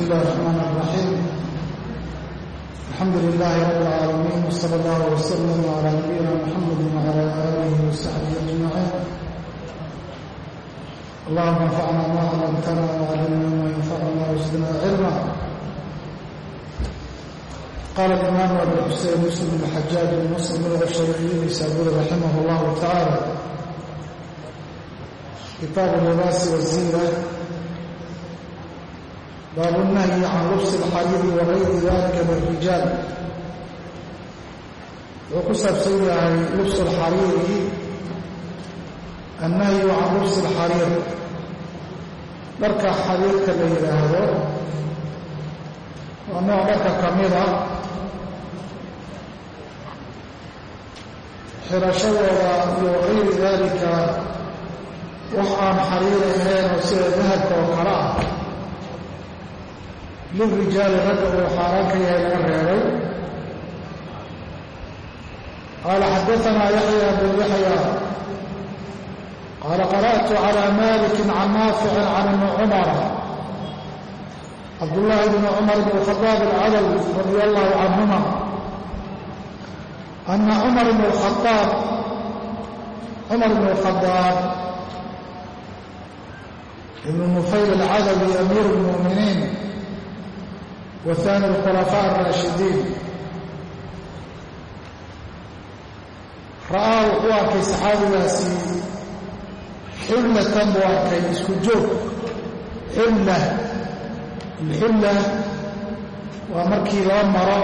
بسم الله الرحمن الرحيم الحمد لله رب العالمين وصلى الله وسلم على نبينا محمد وعلى آله وصحبه أجمعين اللهم انفعنا ما علمتنا وعلمنا ما ينفعنا وزدنا علما قال الإمام أبو الحسين مسلم بن الحجاج بن مسلم الغشري سابور رحمه الله تعالى كتاب اللباس والزينة baabu nahyi can lubsi alxariiri wa gayri dalika lirijaal wuxuu ku saabsan yahay lubsu alxariiri annahyu can lubsi alxariir dharka xariirka la yidhaahdo waa nooc dharka ka mida xirashadooda iyo gayri daalika wax aan xariir ahayn sida dahabka oo kale lirijaali ragga uu xaaraan ka yahay laga reebay qaala xadaanaa yaxya bn yaxya qaala qara'tu calى maliki can naaficin can ibni cumara cabdullaahi bni cumar bn khadaab alcadawi radia allahu canhuma ana cumar bn khaaab cumar bn khadaab ibn nufayl alcadawi amiir اlmu'miniin waani khulafaa araashidiin ra'aa wuxuu arkay saxaabigaasi xullatan buu arkay isku joog. Xulla alxulla waa markii lala maro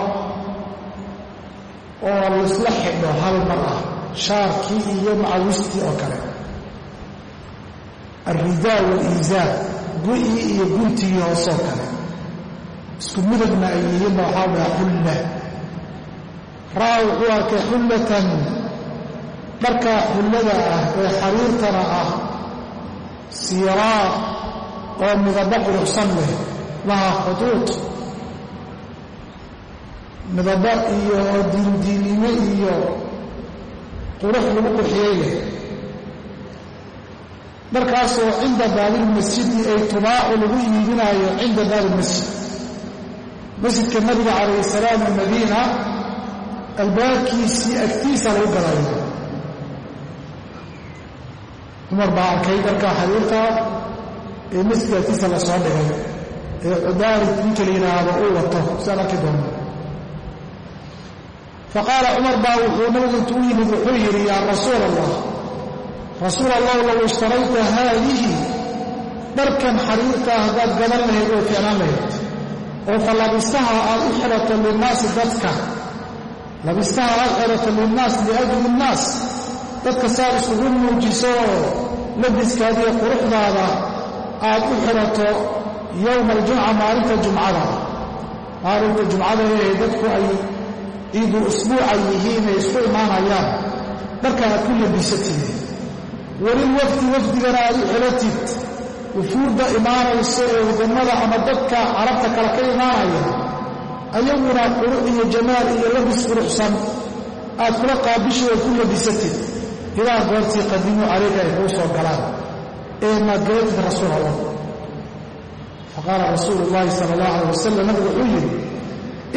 oo laisla xidho hal mar ah shaarkii iyo macawistii oo kale. Alridaa waliisaa gu-i iyo guntii hoosoo kale isku midabna ay yihiinba waxaa dhaha xulla ra'aa wuxuu arkay xullatan. Dharkaa xullada ah ee xariirtana ah siiraa oo midabo quruxsan leh laha khuduud midabo iyo diindiinimo iyo qurux lagu qurxiyey leh. Dharkaasoo cinda baabilmasjidi ay tubaacu lagu iibinaayo cinda baabilmasjid masjidka nabiga calayhi salaam ee madiina albaabkiisii agtiisa lagu galayo. Cumar baa arkay dharkaa xariirta ee masjidka agtiisa la dhigay ee cudaarid ninka la yidhaahdo uu wato siaan arki doono. Faqaala cumar baa wuxuu nabigu u yimid wuxuu yidhi yaa rasuul allah rasuul allah low ishtarayta haadihi dharkan xariirtaa haddaad gadan lahayd oo ficnaan lahayd oo fa labistaha aad u xidhato linnaasi dadka. Labistaha aad xidhato linnaas liajli innaas dadka saad isugu muujiso oo labiskaadiiyo quruxdaada aad u xidhato yowma aljumca maalinta jumcada. Maalinta jumcada ee dadku ay ciidu usbuuca yihiin ay isku imaanayaan. Dharka aad ku labisatid welil wafdi wafdigana aad u xidhatid wufuudda imaanayso ee wadannada ama dadka carabta kale ka imaanaya ayaguna qurux iyo jamaal iyo labis quruxsan aad kula qaabishay oo ku labisatid. Ilaa goortii qadimuu calayka ay kuu soo galaan. Ee maad garatid rasuul allah? Faqaala rasuulu llaahi sala allah alay wasalam nabigu wuxuu yidhi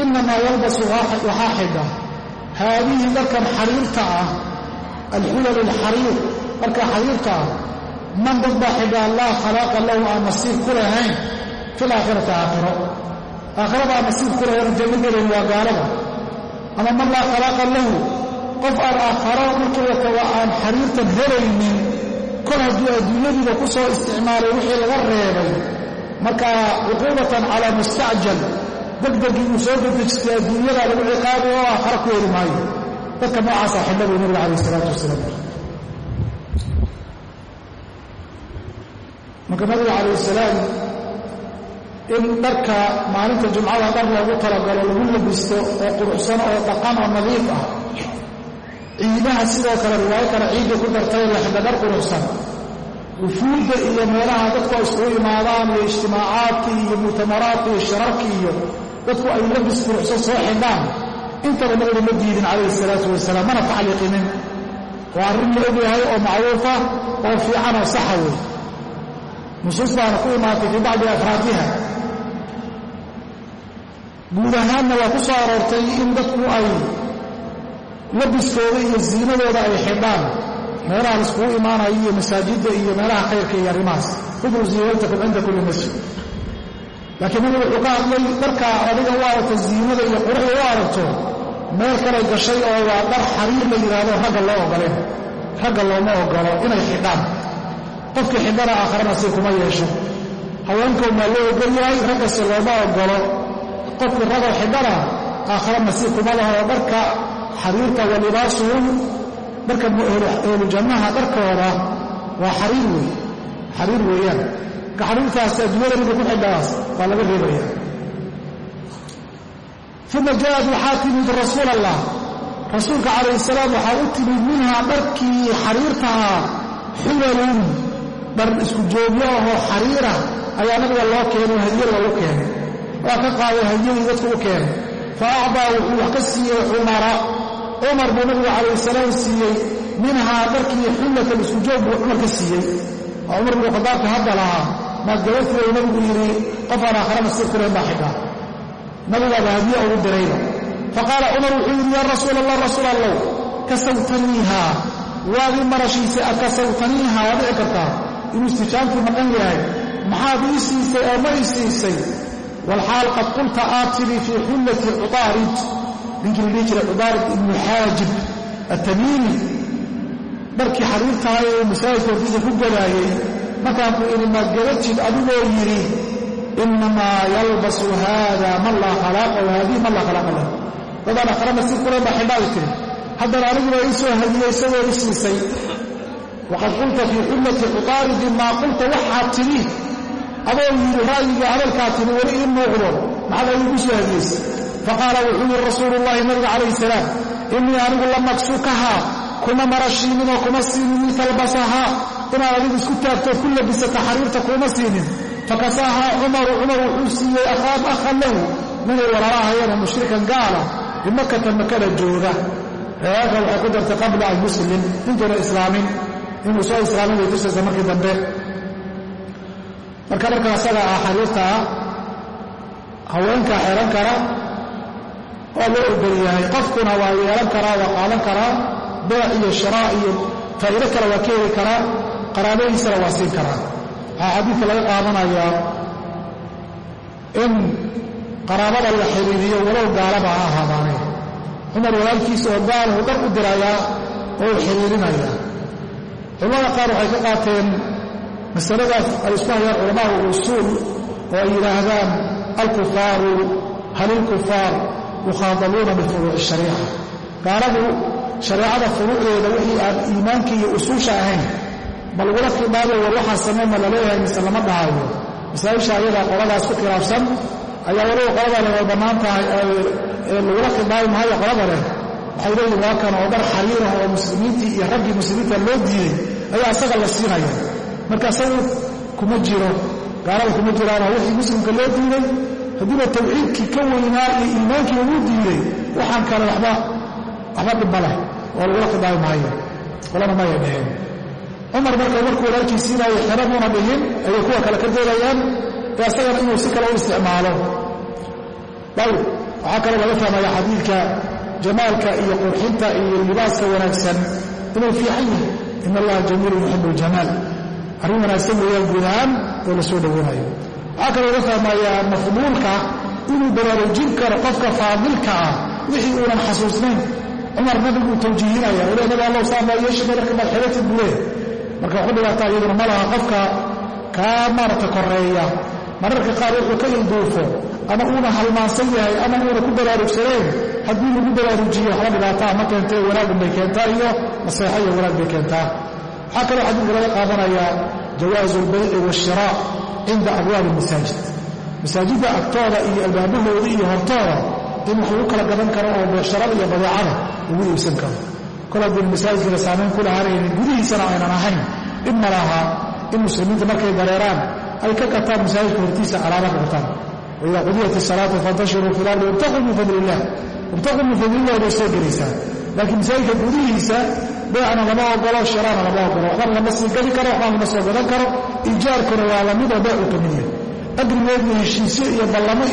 innamaa yalbasu waxaa xidha. Haadihi dharkan xariirta ah alxulal alxariir dharka xariirta ah man dad baa laa khalaaqa lahu aan nasiib ku lahayn fil aakhirati aakhiro aakhirada nasiib ku lahayn janno gelayn waa gaalada ama man laa khalaaqa lahu qof aan aakharo markii la tago aan xariirtan helaynin kol hadduu adduunyadiiba ku soo isticmaalay wixii laga reebay markaa cuquubatan calaa mustacjal degdegii uu soo dedejistay adduunyada lagu ciqaabi oo aakharo ku heli maayo dadka noocaasaa xidha buu nabiga calayh isalaatu wasalaam marka nabiga calayh salaam in dharka maalinta jumcada dhar loogu talagalo lagu labisto oo quruxsan oo dhaqan oo nadiif ah ciidaha sidoo kale riwaayo kale ciidda ku dartay laxda dhar quruxsan wufuudda iyo meelaha dadku ay iskugu imaadaan iyo ijtimaacaadkii iyo mu'tamaraadkii iyo shirarkii iyo dadku ay labis quruxsan soo xidhaan intaba nabiga ma diidin calayhi salaatu wasalaam mana tacliiqinin. Waa arrin la ogyahay oo macruufa oo fiican oo saxa wey nusuus baana ku imaatay fii bacdi afraadiha. Guud ahaanna waa ku soo aroortay in dadku ay labiskooda iyo ziinadooda ay xidhaan meelaha laiskugu imaanayo iyo masaajidda iyo meelaha khayrka iyo arrimahaas. Khuduu ziinatakum cinda kulli masjid. Laakiin nabigu wuxuu ka hadlay dharkaa adiga u aragto ziinada iyo quruxda u aragto meel kalay gashay oo waa dhar xariir la yidhaahdo ragga loo ogoleen. Ragga looma ogolo inay xidhaan qofkii xidhana aakharana si kuma yeesho. Haweenkood maa loo ogol yahay raggase looma ogolo. Qofkii ragoo xidhana aakhara nasiib kuma laho dharka xariirta wa libaasuhum dharka ehlu dharkooda waa xariir wey xariir weeyaan. Ka xariirtaas ninka ku xidhaas waa laga reebaya. Uma jaaءat waxaa timid rasuul allah rasuulka calayh salaam waxaa u timid minhaa dharkii xariirtahaa xulalun dhar isku joogyo ahoo xariira ayaa nabiga loo keenay hadiya loogu keenay. Waa ka qaaday hadiyadii dadku u keenay. Fa acdaa wuxuu wax ka siiyey cumara. Cumar buu nabigu calayh salaam siiyey. Minhaa dharkii xullatan isku joog buu cumar ka siiyey. Oo cumar binu khadaabka hadda lahaa. Maad gabartiiu nabigu yidhi qofaan aakharana sir kulayn baa xidhaa nabigaaba hadiye ugu dirayba. Faqaala cumar wuxuu yidhi yaa rasuul allah rasuul allow kasawtaniihaa waadii marashiisay akasawtaniihaa waa dhici kartaa inuu istijaabkii maqan yahay. Maxaad ii siisay oo ma ii siisay? Walxaal qad qulta aad tidhi fii xullati cudaarid. Ninkii la dhihi jiray cudaarid ibnu xaajib atamiimi dharkii xariirtahay ee masaajidka hortiisa ku gadaayey markaan ku idhi maad gadatid adigoo yidhi inamaa yalbasu haada man laa khalaaqa wa haadihi man laa khalaaqa lah dadaan akhrana si kulan baa xidhaadi tiri haddana aniguba ii soo hadiyey isagoo i siisay waqad qulta fii xullati cutaaridin maa qulta waxaad tidhi adoo yidhi ra'yiga hadalkaa tidhi weli ii muuqdo maxaad iigu soo hadiyeysa faqaala wuxuu yidhi rasuulu llahi nabiga calayhi salaam innii anigu la maksukahaa kuma marashiininoo kuma siinin litalbasahaa inaad adigu isku taagtood ku labisata xariirta kuuma siinin fakasaahaa cumaru cumar wuxuu siiyey akhaan akhan lahu ninay walaalaahayeenoo mushrikan gaala bimakata makada jooga waxay ku dartay qabla almuslim intuuna islaamin inuu soo islaamin bay tusaysa markii dambe. Marka dharka asaga ah xariirta ah haweenkaa xehan kara waa loo ogol yahay qofkuna waa yeelan karaa waa qaadan karaa beec iyo shiraa iyo faa'iido kale waa ka heli karaa qaraabadiisana waa siin karaa. Waxaa xadiidka laga qaadanayaa in qaraabada la xiriiriyo walow gaalaba ha ahaadaane. Cumar walaalkiisa oo gaalahu dhar u dirayaa oo u xiriirinayaa culamada qaar waxay ka qaateen masaladaas ay isku hayaan culamaau usuul oo ay yidhaahdaan alkufaaru hal ilkufaar yukhaadabuuna bifuruuci shariica. Gaaladu shareecada furuucdeeda wixii aan iimaanka iyo usuusha ahayn ma lagula khidaabayo war waxaa samee ma la leeyahay mise lama dhahayo. Masaa'isha ayadaa qoladaas ku khilaafsan ayaa waliba qolada leh way bannaan tahay ee lagula khidaabi maayo qolada leh? Waxay leeyihiin waa kan oo dhar xariirah oo muslimiintii iyo raggii muslimiinta loo diiday ayaa isaga la siinaya marka isagu kuma jiro gaalada kuma jiraanoo wixii muslimka loo diiday haddiiba tawxiidkii ka weynaa iyo iimaankii lagu diiday waxaan kale waxba waxba dhibma leh oo lagula khidaabi maayo qolana mayay dheheen cumar marka markuu walaalkii siinaayo xero muuna dhihin ayay kuwa kale ka doodayaan ee asagana inuu si kale u isticmaalo. Ayb waxaa kaloo laga fahmaya xadiidka jamaalka iyo qurxinta iyo libaaska wanaagsan inuu fiican yahay in allaha jamiilun yuxibu ljamaal arrin wanaagsan weeyaan guud ahaan oo la soo dhowanayo waxaa kaloo laga fahmayaa mafduulka inuu baraarujin karo qofka faadilka ah wixii uunan xasuusnayn cumar nabiguu tawjiihinaya ule nabi allow saama yeeshima marka maad xelatid buu leeyahay marka waxu dhibaataa iyaduna ma laha qofka kaa maaragta koreeya mararka qaar wuxuu ka ilduufo ama uuna halmaansan yahay ama uuna ku baraarugsanayn haddii lagu baraarujiyo waxba dhibaataa ma keentee wanaagun bay keentaa iyo naseexo iyo wanaag bay keentaa. Waxaa kaloo xadiidka laga qaadanayaa jawaazu albayci waashiraac cinda abwaabi masaajid masaajidda agtooda iyo albaabahooda iyo hortooda in wax lagu kala gadan karo oo beesharada iyo badeecada lagu iibsan karo. Kol haddiina masaajidkana saamayn ku lahaanaynin gudihiisana aynan ahayn dhib ma laha in muslimiinta markay dareeraan ay ka gataan masaajidka hortiisa alaaba ka gataan waidaa qudiyat isalaatu fantashiruu fi lardi wabtaquu min fadli illah wabtaquu min fadli illah bay soo gelaysaa laakiin masaajidka gudihiisa beecna lama ogolo shiraana lama ogolo waxbana lama sii gadi karo waxbana lama soo gadan karo ijaarkuna waa la mid oo beecu ka mid yahay agrimeed iyo heshiisyo iyo ballamo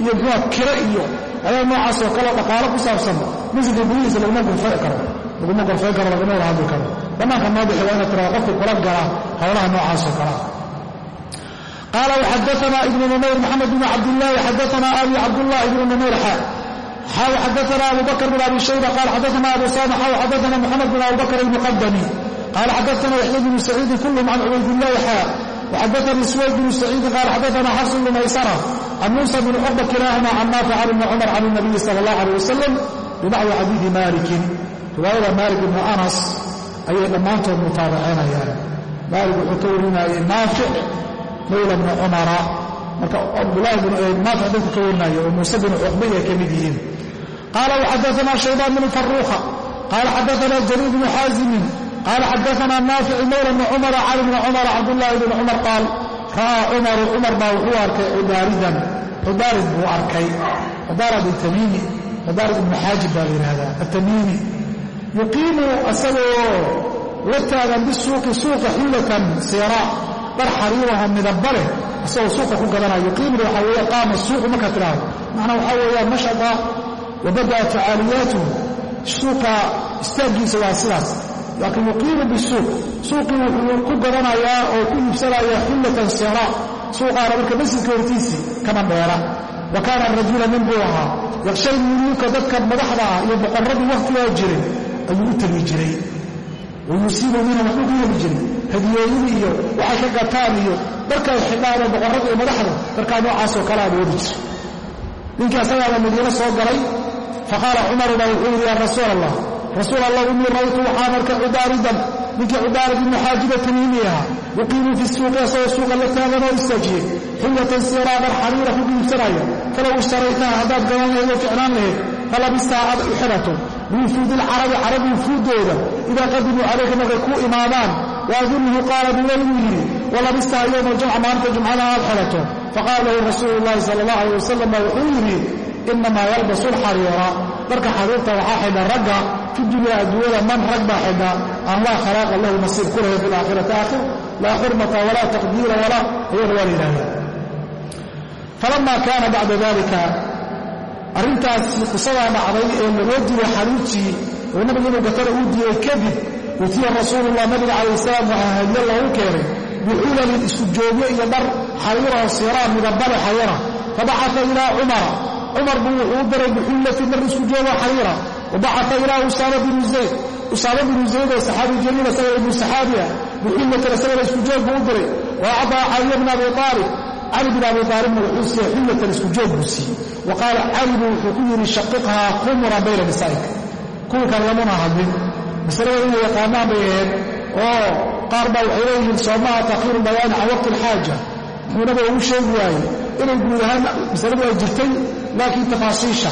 iyo muxua kiro iyo ayaa noocaas oo kaleo dhaqaalo ku saabsan masjidka gudihiisa laguma gorfay karo laguma gorfay karo laguma wada hadli karo bannaanka maadixi waa ina tiraa qofkii kula gala howlaha noocaas oo kalea qaala xadana ibnu numayr moxamed bn cabdilaahi xadana abi cabdullah ibnu numayr xaa xaw xadana abu bakr bn abi shayba qaal xadana abu saama xaw xadana moxamed bn abu bakr almuqadami qaala xadana yaxya bnu saciidin kulhum can cubaydillaahi xaa waxadanii suwayd bnu saciidin qaal xadana xafs bnu maysara can muusa bni curba kilaahumaa can naafic can ibni cumar can nabiyi sala allah aleyh wasalam bimacwi xadiidi maalikin riwaayada maalik ibnu anas ayay dhammaantood mutaabaceenayaan maalik wuxuu ka warinayey naafic mayla bni cumara marka cabdulahi bn maanta dadku ka welinaayo oo muuse binu cuqbiy ay ka yihiin. Qaala waxadaana shaybaan bnu faruuqa qaala xadaana jariir bnu xaazimin qaala xadaana naafici mayla bni cumara cali bni cumara cabdulaahi bni cumar qaal ra'aa cumaru cumar baa wuxuu arkay cudaaridan cudaarid buu arkay. Cudaarad atamiimi cudaarad ibnu xaajib baa la yidhaahdaa atamiimi yuqiimu asagoo la taagan bisuuqi suuqa xulatan seera dhar xariiraho midaba leh isagoo suuqa ku gadanaya yuqiimuna waxaa weeye qaama suuqu markaa tidhaahdo. Macnaa waxaa weeyaan nashada wa bada'a facaaliyaatuhu suuqa istaaggiisa waa sidaas. Laakiin yuqiimu bisuuq. Suuqii wuxuu ku gadanayaa oo ku iibsanayaa xullatan sera suuqaana marka masjidka hortiisii kama dheera wa kaana rajula nin buu ahaa. Yakshay muluuka dadka madaxda ah iyo boqorradii wakhtigaa jiray ayuu u tegi jiray wayusiibu minhum waxbuu ku heli jiray hadiyooyin iyo waxay ka gataan iyo darkay xidhaanoo boqorrada iyo madaxda darkaa noocaasoo kale aad woodi jiray ninkii asagaaba madiino soo galay faqaala cumaru baa wuxuu yidhi yaa rasuul allah rasuul allah inii ra'aytu waxaan arkay cudaaridan ninkii cudaarid ibnu xaajiba tamiimi ahaa yuqiimu fi suuqi asagoo suuqa la taagan oo istaajiyey xullatan siiraaban xariira ku iibsanaya falow ishtaraytaha haddaad gadan lahayd oo ficnaan lahayd falabistaha aad u xidhato biwufuudi alcarabi carabi wufuuddooda idaa qadimuu calayka markay kuu imaadaan waadunhu qaala biweligu yidhi walabistaha yowma aljumca maalinta jumcada aad xidhato faqaala lahu rasuulu llahi sala allah alay wasalam baa wuxuu yidhi inamaa yalbasu alxariira. Dharka xariirta waxaa xidha ragga fi dunya adduunyada man rag baa xidha aan laa khalaaqa lahu nasiib ku lahay fi laakhirati aakhir laa xurmata walaa taqdiira walaa ayana waa la yidhahdaa falama kaana bacda dalika arrintaasi qisadaa dhacday ee lagoo diiday xariirtii oo nabiga inuu gatana uu diiday kadib utiya rasuulullah nabiga calayh salaam waxaa hadiyo loogu keenay biculalin isku joogyo iyo dhar xariiroo siiraan midabale xayara fabacaa ilaa cumara cumar buu wuxuu u diray bixullatin dhar isku joogo xariira wabacaa ilaa usaama binu zayd. Usaama binu zayd oo saxaabi jaliil isaga ibnu saxaabi ah. Bixullatin isagana isku joog buu u diray. Wa caliya bna abi aalib cali bin abi wuxuu siiyey xullatan isku joog buu siiyey. Wa qaala cali buu wuxuu ku yidhi shaqiqhaa khumuran bayna nisaa'ika kuwii kan lamuna hadlin masalada inay yaqaanaan bay ahayd oo qaar baa waxay leeyihiin soomaha takhiiru bayaani can waqti alxaaja muxuu nabiga ugu sheegi waayey inay guud ahaan masaladu ay jirtay laakiin tafaasiisha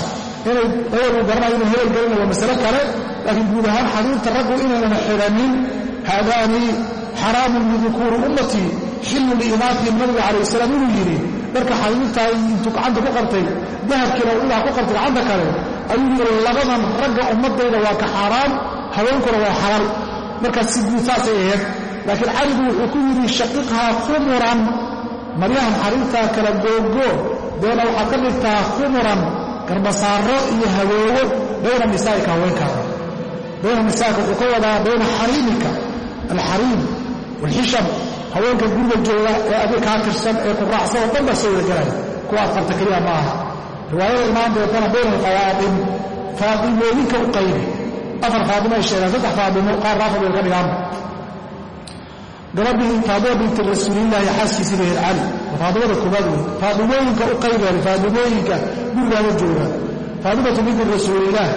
inay uu garanayo inuu hebel garanayo waa masale kale laakiin guud ahaan xariirta raggu inaynan xidhanin haadaani xaraamun lidukuuri ummatii xillu liimaatihim nabiga calayh salaam inuu yidhi dharka xariirtaa intuu gacanta ku qabtay dahabkiina idaa ku qabtay gacanta kale ayuu yidhi labadan ragga ummadayda waa ka xaaraam haweenkuna waa xalal markaas si guud saasay ahayd laakiin caligu wuxuu ku yidhi shaqiqhaa khumuran maryahan xariirtaa kala googo deena waxaad ka dhigtaa khumuran garbasaaro iyo hawoowo bayna nisaa'ika haweenkaada bayna nisaa'ika wuxuu ka wadaa bayna xariimika alxariim walxisham haweenka guriga jooga ee adig kaa tirsan ee ku raacsan oo dhan baa soo wadagelaya kuwa ad qabta keliya ma riwaayada imaan dootana bayna alfawaadim faadimooyinka u qaybi afar faadimo ay sheegaan saddex faadimo qaar raafad way ka dhigaan gabadhii faadima binti rasuulillaahi xaaskiisii bahayd cali faadimada koobaad wey faadimooyinka u qaybeen faadimooyinka gurigaada jooga faadimatu binti rasuulillaah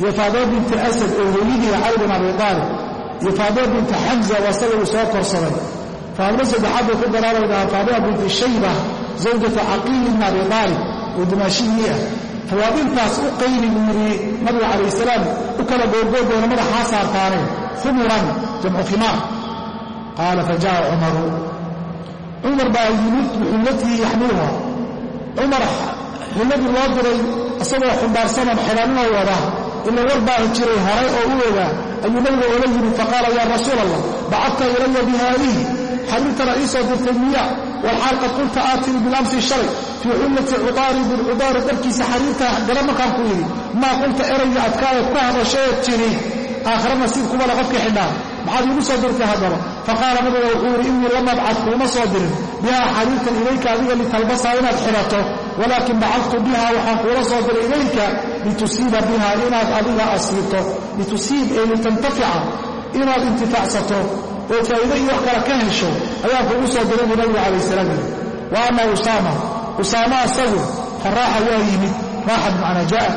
iyo faadima binti asad oo hooyadii cali bin abi aalib iyo faadima binti xamza waa saga uu soo korsaday. Faadimo saddexaad bay ku daraabaydaa faadima binti shayba zawjatu caqiil abi aalib oo dimaashihii ah fawaadintaas u qaybi buu nabiga calayh salaam. U kala goorgoordeena madaxaa saartaaneen khumuran jamcu khimaar. Qaala fajaءa cumaru. Cumar baa yimid bixullatii yaxmiluha cumar xulladii loo diray isagoo xumbaarsanan xidhanoo wada ila war baa jiray horay oo u ogaa ayuu nabiga oola yimid faqaala yaa rasuul allah bacadta ilaya bihaadihi xariirtana ii soo dirtay miya walxaal qad qulta aatinii bilamsi shalay fii xullati cudaari bilcudaari dharkiisa xariirta gara markaan ku yidhi maa qulta erayga adkaaya ku hadashee tiri aakhira nasiib kumale qofkii xidhaa maxaad iigu soo dirtay haddaba. Faqaala nabiga wuxuu yidhi innii lam abcad kuuma soo dirin bihaa xariirtan ilayka adiga litalbasaa inaad xidhato walaakin bacadtu biha waxaan kuula soo diray ilayka litusiiba biha inaad adiga asiibto. Litusiib ee litantafica inaad intifaacsato oo faa'iido iyo wax kale ka hesho ayaan kuugu soo diray buu nabigu calayh salaam yidhi wa ama usaama. Usaama asagu faraaxa waa yimid raaxa bimacnaa jaa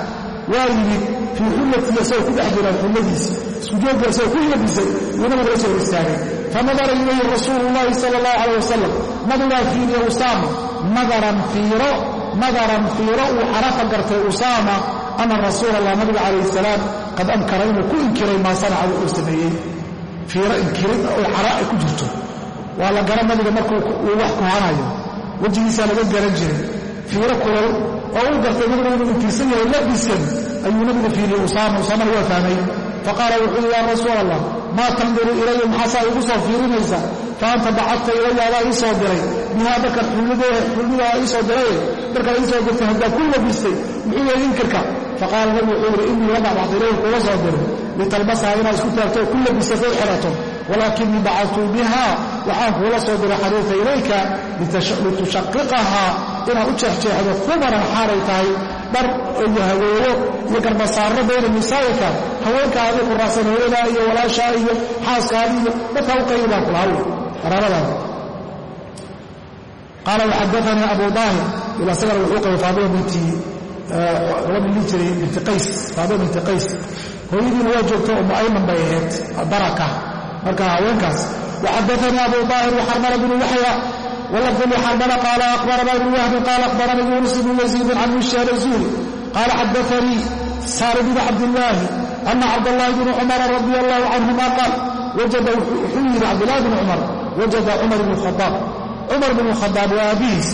waa yimid fii xullatii isagoo ku dhex jiraan xulladiisa isku joogga isagoo ku labisay yuu nabiga la soo istaagay. Fanadara ilayhi rasuulu llahi sala allahu calayh wasalam nabigaa fiiriya usaama nadaran fiiro nadaran fiiro uu xarafa gartay usaama ana rasuula allah nabiga calayh salaam qad ankara inuu ku inkiray maa sanaca wuxuu sameeyey. Fiiro inkirid oo cara ay ku jirto. Waa la garan nabiga markuu uu wax kuhanayo wejigiisaa laga garan jiray. Fiiro kulol oo uu gartay nabiga inuu inkirsan yahay labiskan ayuu nabiga fiiriyey usaama. Usaamana waa fahmay faqaala wuxuu yidhi yaa rasuul allah maa tanduru ilaya maxaasaa igu soo fiirinaysa fa anta bacadta ilaya adaa ii soo diray. Bihaa dharka xullidaa ii soo diraye dharkaa ii soo dirtay haddaa ku labistay muxuu yahay inkirka faqaala nabigu wuxuu yidhi innii lama bacd ilayhi soo diray. Litalbasaha inaad isku taagto oo ku labisatay xidhato. Walaakinii bacadtuu biha waxaan kuula soo diray xariirta ilayka litushaqiqahaa inaad u jeexjeexdo kumaran xaalay tahay dhar iyo haweeyo iyo garbasaarro bayna nisaa'ika haweenkaadii ku raacsan hooyadaa iyo walaashaa iyo xaaskaadii iyo dadkaa u qaybaa kulahaw qaraabadaada qaala waxadaanii abu daahir ilaa sagar wuxuu qabay faadima binti gabadhi dhihi jiray binti qays faadima binti qays. Hooyadiina waa joogta umu ayman bay ahayd baraka. Marka haweenkaas waxadaanii abu daahir waxarmala binu yaxya walafdu lixarmala qaala aqbarana ibnu wahbin qaala aqbarana yuunus ibnu yaziidin can mishaal zuhri qaala xadaanii saaru binu cabdillaahi ana cabdallahi bni cumara radi allahu canhuma qaal wajada wuxuu yidhi cabdillahi bni cumar wajada cumar ibn khadaab cumar bn khadaab waa aabihiis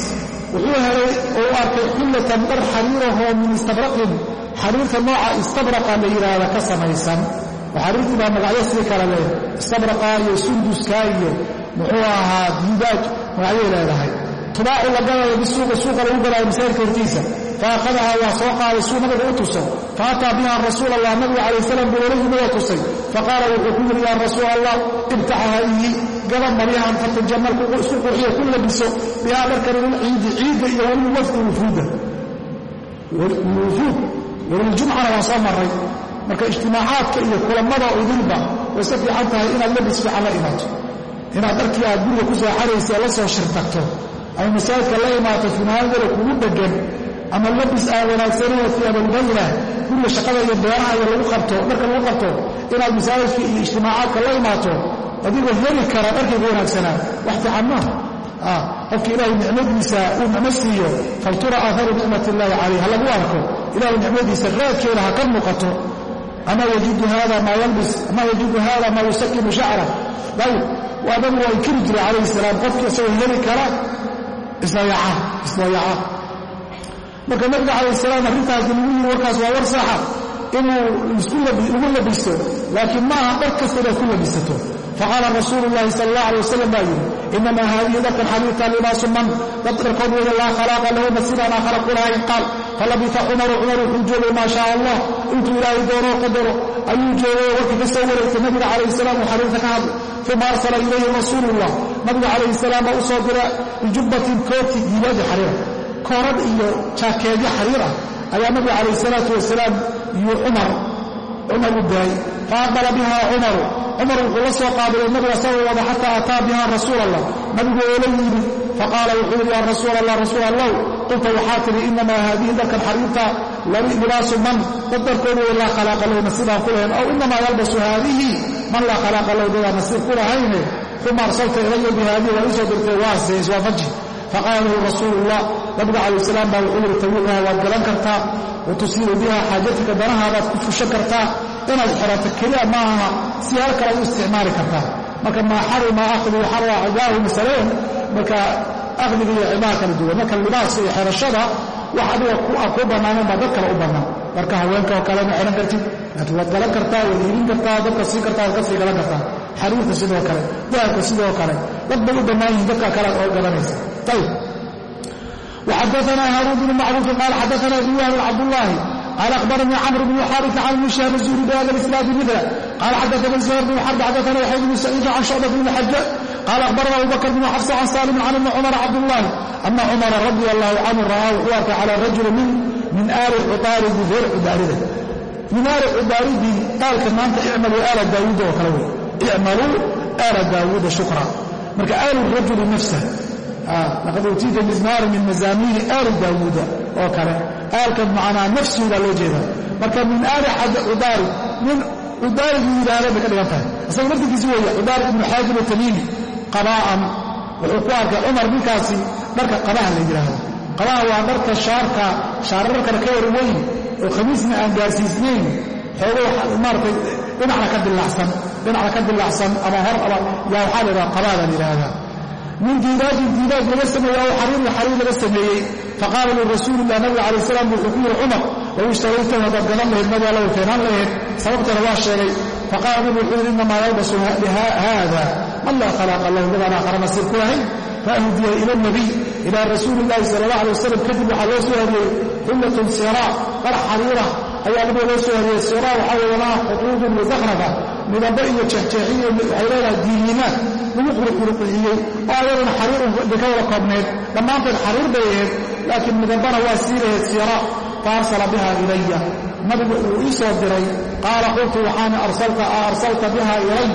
wuxuu helay oo u arkay xullatan dhar xariirahoo min istabraqin. Xariirta nooca istabraqa la yidhaahda ka samaysan. Oo xariirtii baa magacyo sii kala leh. Istabraqa iyo sunduska iyo muxuu ahaa diibaaj magacyay leedahay. Tubaacu la galayo bisuuqa suuqa lagu galayo masaajidka hortiisa faaqadahaa waa soo qaaday suu nabiga u tusay. Faataa bihaa rasuul allah nabiga calayh salam buu ku yidhi yaa rasuul allah ibtaxha gaba maryahan fatajamalku isku qurxiyo ku labiso bihaa dharkan lilciidi ciidda iyo weliba wafdi wufuuda. Wufuud weliljumcana waa soo maray marka ijtimaacaadka iyo kulammada oo idinba way sa fiican tahay inaad labis fiican la imaato. Inaad dharkii aad guriga ku soo xaraysa la soo shirtagto ama masaajidka la imaato funaanadala kugu dheggan ama labis aan wanaagsanayoo fiyaabalbayna guriga shaqada iyo beeraha iyo lagu qabto dharka lagu qabto. Inaad masaajidka iyo ijtimaacaadka la imaato adigoo heli kara dharkayga wanaagsanaa. Wax fiican maaha qofka ilaahay nicmadiisa uu nicmo siiyo faltura aatharu nicmat illaahi calayh ha lagu arko ilahay nicmadiisa raadkeeda ha ka muuqato. Ama yajidu hada maa yalbis ama yajidu hada maa yusakinu shacra. Ayib waa waa inkiri jiray calayhi salaam. Qofkii isagoo heli kara isdayaca isdayaca marka nabiga calayh salaam arrintaasi lagu yiri warkaas waa war saxa. Inuu lagu labisto. Laakiin maaha dhar kasta ku labisato faqaala rasuulu llahi sala allah alay wasalam baa yidhi inamaa haadihi dharkan xariirta libaasu man dad dharkood weeye laa khalaaqa lahuna sidaan aakhara ku lahayn qaal falabita cumaru cumar wuxuu joogay maa shaa allah intuu ilaahay doonoo qadaro ayuu joogay warkii ka soo wareegtay nabiga calayhi salaam uu xariirta ka hadlay uma arsala ilayhi rasuulullah nabiga calayhi salaam baa u soo dira bijubbatin kooti diibaadi xariira koorad iyo jaakeedyo xariir ah ayaa nabiga calayhi salaatu wasalaam yuu cumar cumar u daayey faaqbala biha cumaru cumar wuxuu la soo qaabilay nabiga asagoo wada xataa ataa biha rasuul allah nabigu oo la yimid faqaala wuxuu yidhi yaa rasuul allah rasuul allah qulta waxaa tidhi inamaa haadihi darkan xariirta libaasu man dad darkoodu laa khalaaqa lahu nasiibaan ku lahayn aw inamaa yalbasu haadihi man laa khalaaqa lahu dadaan nasiib ku lahayne. Uma arsalta ilaya bihaadihi waa isoo dirtay waase iswaafaji faqaala lahu rasuulu llah nabiga calayh salaam baa wuxuu yidhi tawiiqaha waad galan kartaa wa tusiibu biha xaajatika danahaadaad ku fushan kartaa inaad xerato keliya ma aha si hal kale ad u isticmaali kartaa. Marka maa xaruma ahdu xaruma cibaahu masaleen marka ahdiga iyo cibaha kala duwan. Marka libaaska iyo xerashada wax adiga ku ah, bannaaneen baa dad kale u bannaan. Marka haweenka oo kale ma xehan kartid laakiin waad galan kartaa waad iibin kartaa dadka sii kartaa ka sii galan kartaa. Xariirta sidoo kale dahabka sidoo kale dad bay u bannaan yihiin dadka kale oo galanaysa. Ayib waxaddaanaa haaruun bnu macruufin qaal xaddaanaa zuyaar bn cabdullaahi. qال أخبرني cمر بن xاrث عن بن شهاب الزهري بhذا الإسناad مثله qال xadثna زهير بن xرب xadثna يحيى بن سعيد عن شعبة بن الحجاج qال أخبرna أبو بكر بن xفص عن سالم عن بن cمر cabdاللahi أنa cمر رضي الله عنه ra'aa wuxuu arkay calى rajuli min aali cطاaridi reer cudaarida min aali cudaaridi aalka maanta icmaluu aala daawuud oo kale wey icmaluu aala daawuuda shukra marka aalu rajuli nafsه laqad uutiita mizmaara min mazaamiini aali daawuuda oo kale aalkan macnaa nafsigu baa loo jeedaa marka min aali cudaari nin cudaariguu yidhaahda bay ka dhigan tahay isaga laftirkiisi weeye cudaari ibnu xaajib atamiimi qabaa'an wuxuu ku arkay cumar ninkaasi dharka qabaha la yidhaahdo qabaha waa dharka shaarka shaarararkana ka yar weyn oo khamiisna aan gaarsiisnayn xoogo maaratay dhinacna ka dilaacsan dhinacna ka dilaacsan ama hor aba yaa waxaa la la min diidaajin diidaaj laga sameeyey aw xariirin xariir laga sameeyey faqaala lirasuuli illah nabiga calayi salaam wuxuu ku yihi cumar low ishtaraytahu haddaad gadan lahayd nabi alla keenaan lahayd sababtana waa sheegay faqaala nabi wuxuu yidhi innamaa yalbasu haada man laa khalaaqa lahu midaan aakhara nasiir ku lahayn faahdiya ila nabiy ilaa rasuuli illahi sala allah alay wasalam kadib waxaa loo soo hadiyey xullatun siraa dhar xariira ayaa nabiga loo soo hadiyey siraa waxaa weeye laha khuduudun wasaknafa midabo iyo jeexjeexiyo waxay leedahay lagu quruqurqixiyey oo ayaduna xariirun ka wada koobnayd. Dhammaanteed xariir bay ahayd laakiin midabana waa sii lahayd siira fa arsala biha ilaya nabigu uu ii soo diray qaala qultu waxaana arsalta biha ilay.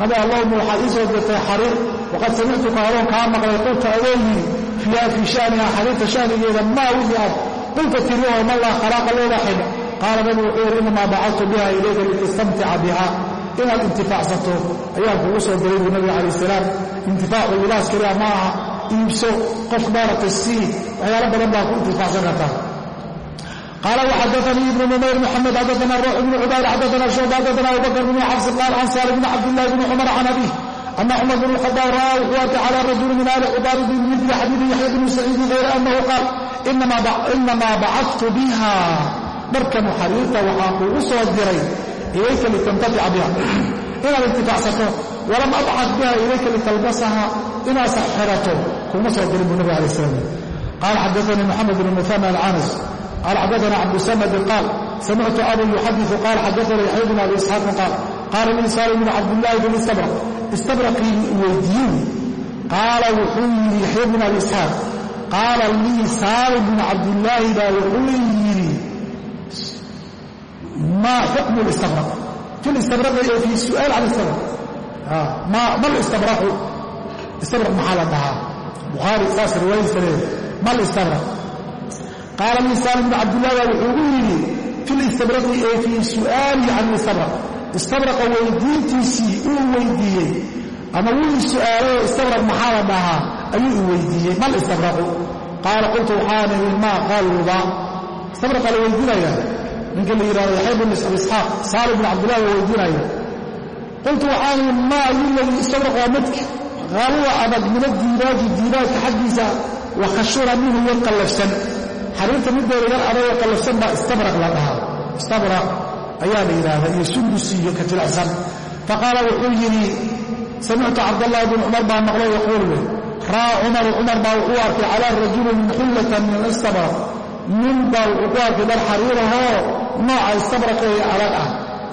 Nabi allahuma waxaad ii soo dirtay xariir waqad samictuka adoon kaa maqlay qulta adoo yidhi fiiha fii shaniha xariirta shanigeeda maa wixii aad qulta tiri oo man laa khalaaqa loodaxid qaala nabigu wuxuu yidhi inamaa bacadtu biha ilayka litastamtica biha inaad intifaacsato ayaan kugu soo diray buu nabiga calaih salaam. Intifaacu libaas keliya ma aha iibso qof maaragtay sii waxyaalo badan baa ku intifaacsan kartaa qaala waxadaanii ibnu numayr muxamed xaddaana ruux ibnu cubayd xaddaana shucba xaddaana abubakr bnu xabsi qaal can saalim bni cabdillahi bni cumar can abi ana cumar bn khadaab ra'aa wuxuu arkay cala rajuli min aali cubaad bimili xadiidi yaxya bni saciidin hayra anahu qaal inamaa bacadtu biha dharkan xariirta waxaan kugu soo diray ilayka litantafica biha. Inaad intifaacsato walam abcad biha ilayka litalbasaha inaad saxirato kuma soo dirin buu nabig alay slam qaala xadaanii moxamed bn muhana alcanas qaala xadaana cabdusamadi qaal samictu abu yuxadiثu qaala xadaana yaxya bn abi isxaaqin qaal qaala lii saalim bn cabdillaahi bn istabraq istabraqii weydiiyin qaala wuxuu yidhi yaxya bn abi isxaaq qaala lii saalim bn cabdillaahi baa wuxuu yidhi maa xukmu listabraq fi listabraqi ee fii su'aal can istabraq ma listabraqu istabraq maxaa la dhahaa bukhaari saas riwaayadiisa leedahay ma listabraq qaala lii saalim bn cabdillahi baa wuxuu gu yidhi fi listabraqi ee fii su'aalihi can listabraq istabraqa weydiintiisii uu weydiiyey ama wuu i su'aalay istabraq maxaa la dhahaa ayuu i weydiiyey mal istabraqu qaala qultu waxaan idhi maa qalba istabraqa la weydiinaya ninka la yidhahdo yaxya bn isxaaq saalim bn cabdillahi waa weydiinaya qultu waxaan maa yuladii istabraq waa midka qaluwa adag min adiibaaji diibaajka xaggiisa wa khashura minhu yar qallafsan xariirta mideeda yar adagoo qallafsan baa istabraq la dhahaa. Istabraq ayaa la yidhaahdaa iyo sundusiiyo ka jilicsan. Faqaala wuxuu yidhi samictu cabdallahi bn cumar baa maqlay yaquul ra'aa cumaru cumar baa wuxuu arkay calaa rajulin xullatan min istabraq nin baa wuxuu ku arkay dhar xariirahoo nooca istabraqa ee adag ah.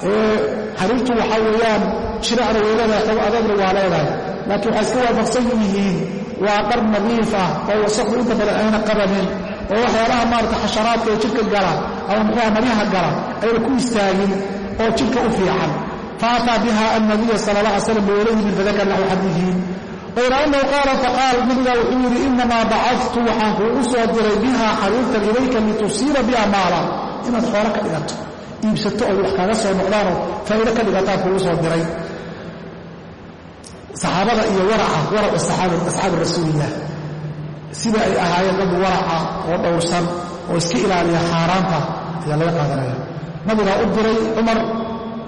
Ee xariirtu waxaa weeyaan jiracna way leedahay xoog adagna waa leedahay. Laakiin waxay iska waafaqsan yihiin waa dhar nadiif ah oo wasaqdu inta badan ayna qabanin oo waxyaalaha maarata xasharaadka ee jidhka gala ama muxuuha maryaha gala ayna ku istaagin oo jidhka u fiican. Faataa biha annabiya sala allah alay slam boola yimid fadakar lahu xadiihi hayra annahu qaala faqaal nabigaa wuxuu yidhi inamaa bacadtu waxaan kuugu soo diray biha xariirtan ilayka litusiiba biha maala. Inaad xoolo ka dhigato iibsato oo wax kaaga soo noqdaanoo faa'ido ka dhigataan kuugu soo diray. Saxaabada iyo waraca waracu asxaabi rasuuliillah sida ay ahaayeen dad waraca oo dhowrsan oo iska ilaaliya xaaraanta ayaa laga qaadanaya. Nabigaa u diray cumar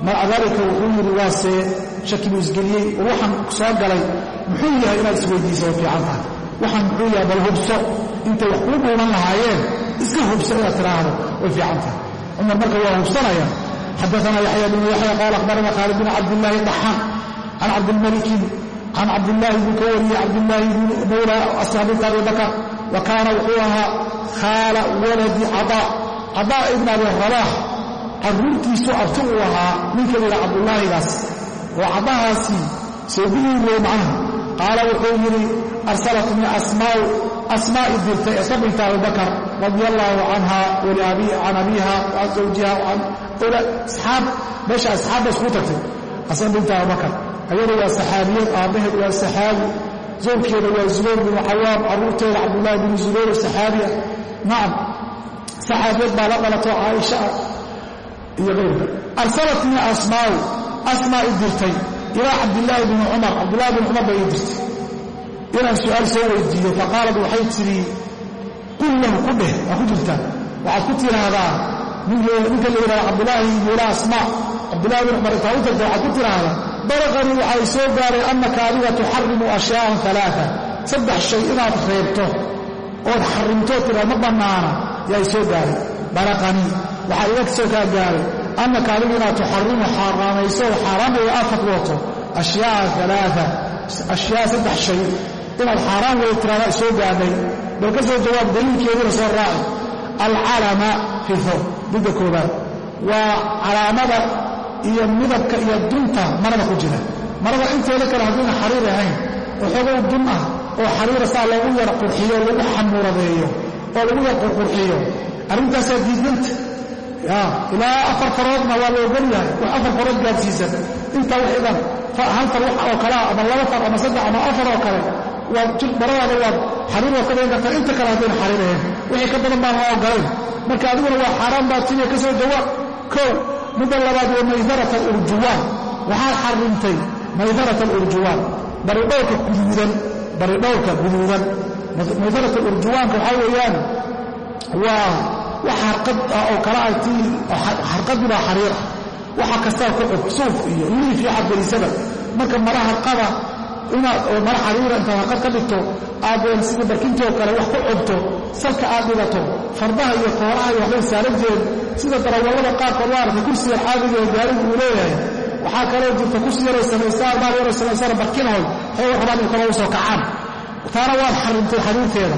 maca daalika wuxuu yidhi waasee shaki buu isgeliyey war waxaan soo galay. Muxuu yahay inaad isweydiisa way fiican tahay waxaan muxuu yahay bal hubso intay wax kuu dhuuman lahaayeen iska hubso inaad tidhaahdo. Way fiican tahay cumar marka waa hubsanaya xadaana yaxya bnu yaxya qaala akhbarana khaalid bn cabdillaahi daxaan can cabdilmalikin can cabdillaahi buu ka wariyey cabdillaahi mawla asma binta abi bakar wa kaana wuxuu ahaa khaala waladi cadaa. Cadaa ibn abi rabaax carruurtiisu abti uu ahaa ninka layidha cabdullaahigaas oo caddahaasi sawbihii wey macnaha. Qaala wuxuu yidhi arsalatnii asmaa'u asmaa'i dirtay ee ka binta abubakar radia allaahu canha can abiiha can zawjiha aab meesha asxaabba iskugu tagtay. Asma binta abubakar ayada waa saxaabiyad aabbaheed waa saxaabi. Zawrkeeda waa zubayr binu cawaam carruurteeda cabdullaahi binu zubayr saxaabiya nacam saxaabiyad baa la dhalato caaisha ah iyo kayrka arsalatnii asmaa'u asmaa i dirtay ilaa cabdillaahi bni cumar cabdullahi bni cumar bay ii dirtay inaan su'aal soo weydiiyo faqaalad waxay tidhi qul lahu ku dheh waa ku jirtaa waxaad ku tidhaahdaa ninka la yidhahda cabdulaahi mula asmaa. Cabdullahi bni cumar intaa u tagta waxaad ku tidhaahdaa balaqanii waxaa i soo gaaray annaka adiga tuxarimu ashyaaan alaaa saddex shay inaad reebto ood xarimtoo tidhaa ma bannaana yaa i soo gaaray. Balaqanii waxaa iga soo kaa gaaray annaka adigu inaad tuxarimu xaaraamayso xaaraamaya aad fatwooto ashyaaa alaaa ashyaa saddex shay inaad xaaraan wada tiraada soo gaadhay. Bal ka soo jawaab daliilkeeduna soo raaci. Alcalama fifo midda koobaad. Waa calaamada iyo midabka iyo dunta marada ku jira. Marada inteeda kale haddiina xariir ahayn oo xogow dun ah oo xariira saa loogu yar qurxiyo lagu xamuuradeeyo oo lagu yar qurqurxiyo. Arrintaasaa diidanta ilaa afar faroodna waa la ogol yahay. Wax afar farood gaadsiisan intaa wax idan hal far wax oo kalea ama laba far ama saddex ama afar oo kale. Maradaada waad xariir waad ka dhigan kartaa inta kale haddayna xariir ahayn wixii ka badan baan loo ogolayn marka adiguna waa xaaraan baa tiya ka soo kow midda labaad waa maydarat alurjuwaan waxaad xarimtay maydarat alurjuwaan baridhowrka guduudan baridhowrka guduudan. Maydarat alurjuwaanka waxaa weeyaan waa wax harqad ah oo kala ah tii harqadii baa xariir ah waxa kastaa ku cub suuf iyo liif iyo xadgelisada marka mara harqada inaad oo mara xariira intaad harqad ka dhigto aadeen sida barkintoo kale wax ku cubto salka aad dhigato fardaha iyo kooraha iyo waxbay saaran jireen sida darawallada qaarkood waa aragtay kursiga caadiga ee gaarigu uu leeyahay. Waxaa kaloo jirta kursi yaray samaystaan baal yaray samaystaan barkinahood waxay rabaan in kale u kacaan. Taana waad xarimtay xariirteeda.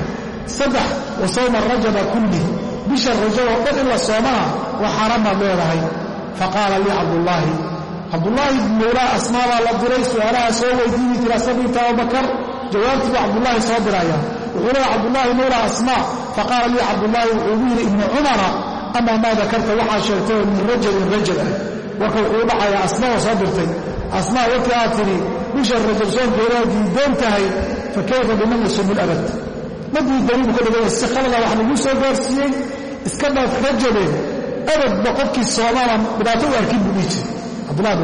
Saddex wa rajaba kulli bisha rajab oo dhan in la soomana waa xaaraan baad leedahay. Faqaala lii cabdullaahi. Cabdullaahi mawlaa asmaa baa la diray su'aalaha soo weydiini jira sabinta abubakar jawaabtii buu cabdullaahi soo diraya. Wuxuu leeya cabdullaahi mawlaa asmaa. Faqaala lii cabdullaahi wuxuu ugu yidhi ibnu cumara amaa maa dakarta waxaa sheegtay min rajabin rajab ah warka wuxuu dhacayaa asmaa oo soo dirtay. Asmaa warkii aad tidhi bisha rajab soonkeedaa diidoon tahay fa kayfa biman labad ma diidani buu ka dhigaya si khalada wax lagu soo gaarsiiyey iska dhaaf rajabeen abadba qofkii soomaba dhibaato u arkin buu dhihi jiray. Cumar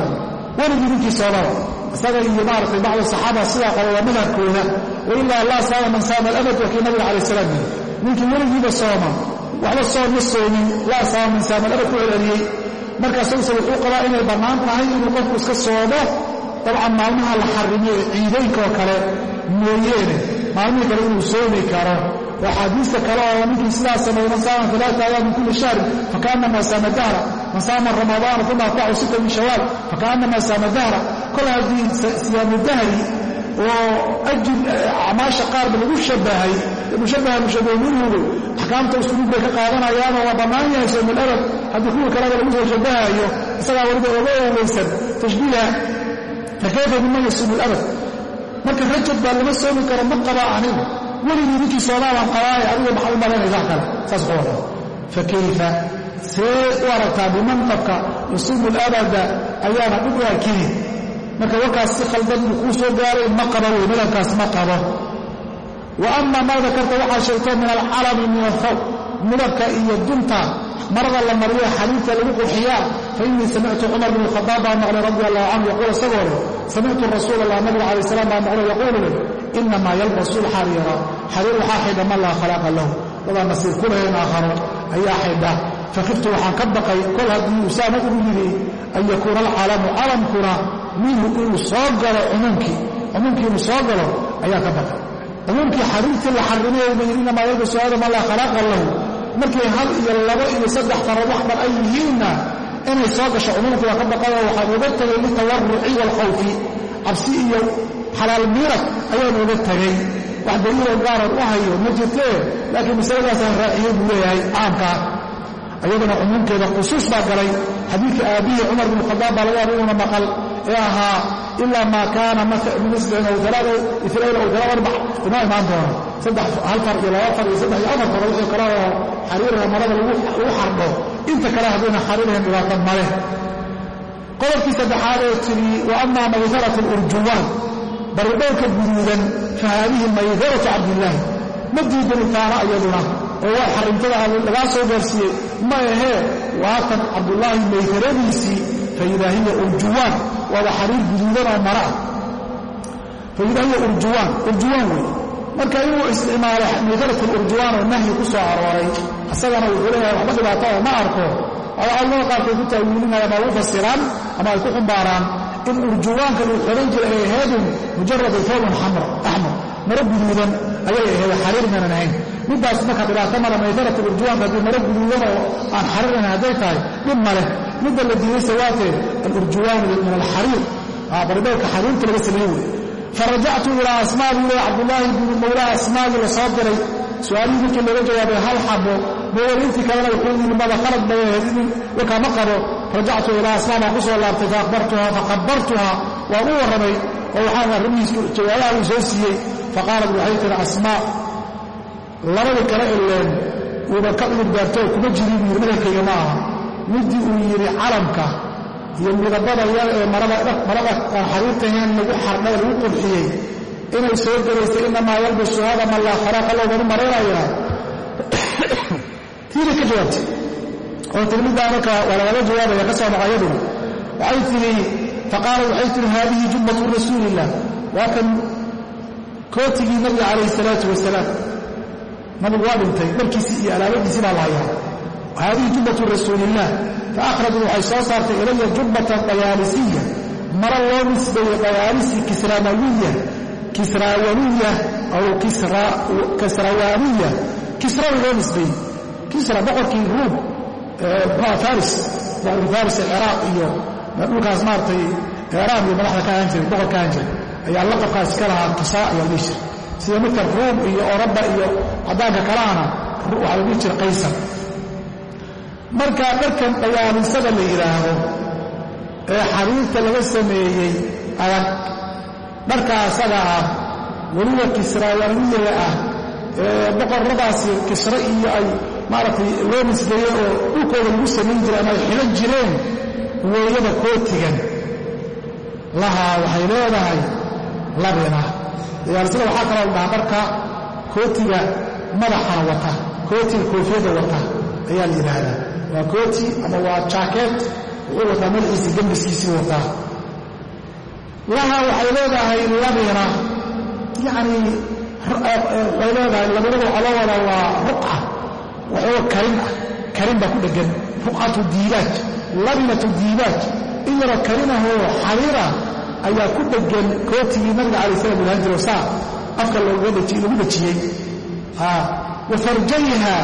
weligii ninkii soomaba isaga iyo maaragtay bacdu saxaaba sidaa qaba waa madhabkooda wailaa laa saama man saama alabad waa nabiga calaih salaam. Yiri ninkii weligiiba sooma. Waxba soon ma soomin. Laa saama man saama alabad ku celceliyey. Markaasuse wuxuu qabaa inay bannaan tahay inuu qofku iska soomo dabcan maalmaha la xarimiyo ciidaynkaoo kale mooyeene. Maalmihii kale inuu soomi karo axaadiista kale oo ninkii sidaa sameeyey man saama alaata ayaam min kulli shahrin fakaanama saama dahra. Man saama ramadaana uma atbacu sita min shawaal. Fakaanama saama dahra. Kol haddii siyaamu dahri oo ajir acmaasha qaarba lagu shabahay mushabaha mushabahu minhugu axkaamta usuluub bay ka qaadanayaanoo waa bannaan yahay soomul arab haddii kuwa kaleba lagu soo shabahayo isagaa weliba oga oweysan tashbiiha. Fakayfa biman yasuumu labad marka rajab baa lama soomi karo ma qaba anigu weligii ninkii soomaalaan qabaaye adiga maxaa u malaynaysaa kale saas ku wada fa kayfa? See u aragtaa biman qofka yasuumu labada ayaana dhib u arkini marka warkaas si khaldan buu kuu soo gaaray ma qabo wey madhabkaas ma qabo. Wa ama maa dakarta waxaa sheegto min alcalami min alfaw midabka iyo dunta marada la mariyo xaliifta lagu qurxiyaa fa innii samictu cumar bn khadaab baa maqlay radi allahu canhu yaquul isagoo leh samictu rasuul allah nabiga calayh salaam baa maqlay yaquulu leh inamaa yalbasu lxariira xariir waxaa xidha man laa khalaaqa lahu dadaan nasiib ku aakharo ayaa xidha fakiftu waxaan ka baqay kol haddii usaama ugu yidhi an yakuuna alcalamu calamkuna minhu inuu soo galo cumuumkii cumuumkii inuu soo galo ayaa ka baqay. Cumuumkii xariirtii la xarimay ba yidhi inamaa yalbasu hada man laa khalaaqa lahu markay hal iyo labo iyo saddex farood wax dhan ay yihiinna inay soo gasho cumuumkii waa ka baqayo waxaan uga tegay litawaruci waalkhawfi cabsi iyo xalaal miirad ayaa nooga tegay wax daliiloo gaaran u hayo ma jirtee? Laakiin masaladaasaan raaciyey buu leeyahay caamkaa iyaduna cumuumkeeda khusuus baa galay. Xadiidka aabbihii cumar bin khadaab baa laga haba inuuna maqal. Ee ahaa ilaa maa kaana min isbicin aw inayn aw alaa arbac. Inoo imaan doona saddex hal far iyo laba far iyo saddex iyo afar faro wixii kale oo xariiraha marada lagu xardho. Inta kale haddayna xariirahan dhibaata male qodobkii saddexaad oo tiri wa amaa alurjuwaan baridhowrka guduudan fa haadihi cabdillaahi ma diidani taana iyaduna oo waa xarimtada lagaa soo gaarsiiyey ma ahee waatan cabdullaahi maydaradiisii faidaa hiya urjuwaan waaba xariir guduudan oo mara. Ah faidaa hiya urjuwaan urjuwaan wey marka inuu isticmaalo maydarat alurjuwaan oo nahyi ku soo arooray. Isagana wuxuu leeyahay waxba dhibaato oo ma arko. Culamada qaarkood ku taawiilinaya ama u fasiraan ama ay ku xumbaaraan. In urjuwaanka uu xoran jiray ay ahaydun mujaradu fawbun axmar maro guduudan ayay ahayd xariir maanan ahayn. Middaas marka dhibaato mala maydarat urjuwaanka haddii maro guduudan oo aan xariiran hadday tahay dhib ma leh. Midda la diidaysa waatee alurjuwaanu min alxariir. Baridhowrka xariirta laga sameeye wey. Farajactu ilaa asmaa buu leey cabdullaahi bnu mawlaa asmaagii la diray su'aalihii markii looga jawaabay hal xabo? Mawalintii kalena wuxuu yidhi maba qalad bay ahayd in warkaa qabo. Rajactu ilaa asmaa baan ku soo laabtay faqabartuha waan u warramay oo waxaan arrimihiis jawaabaha uu soo siiyey. Faqaalat waxay tihi asmaa labadii kale ileen uuba ka cudur daartoo kuma jirin yidhi madalkayga ma aha. Middii uu yidhi calamka iyo midabada yar ee marada aan xariirtahayn lagu xardhay lagu qurxiyey inay soo gelaysay inamaa yalbisu hada man laa khalaqa looganu maraynayaa tiina ka jawaabtay. Oo tilmiddaa marka waa lagaga jawaabaya ka soo noqo yaduna. Waxay tihi faqaalat waxay tihi haadihi jubbatu rasuuliillah waa kan kootigii nabiga calayhi salaatu wasalaam. Nabigu waa dhintay dharkiisii iyo alaabadiisii baa la hayaa haadihi jubbatu rasuuliillah fa waxay soo saartay ilaya jubbatan dayaalisiya maro loo nisbeeyey dayaalisi kisraamawiya kisraawaniya aw kisrawaaniya. Kisrawi loo nisbeeyey kisra boqorkii ruum faris boqorkii faris ee iyo dhulkaas maaratay eeraan iyo madaxda ka ahaan jiray boqor ka ahaan jiray. Ayaa laqabkaas ka lahaa kisra ayaa jiray. Sida midka ruum iyo oraba iyo caddaanka kalahana waxaa la dhihi jiray qaysar. Marka dharkan dayaalisada la yidhaahdo ee xariirta laga sameeyey adag dharka asaga ah weliba kisraawaniyaga ah ee boqorradaasi kisre iyo ay maaragtay loo nisbeeyey oo dhulkooda lagu samayn jiray ama ay xidhan jireen weeyada kootigan lahaa waxay leedahay labina dayaalisada waxaa kaloo dhahaa dharka kootiga madaxana wata kootiga koofiyadda wata ayaa la yidhaahdaa. Waa kooti ama waa jaakeet wuxuu wataa madaxiisii gembiskiisii wataa laha waxay leedahay labina yacni waxay leedahay labinadu waxaa loo wadaa waa ruqa. Waxoo karin ah karin baa ku dheggan. Ruqatu diibaaj labinatu diibaaj. In yaroo xariira ayaa ku dheggan kootigii nabiga calai salam ilahan jiro saa afka lagu dhejiyey wa farjayha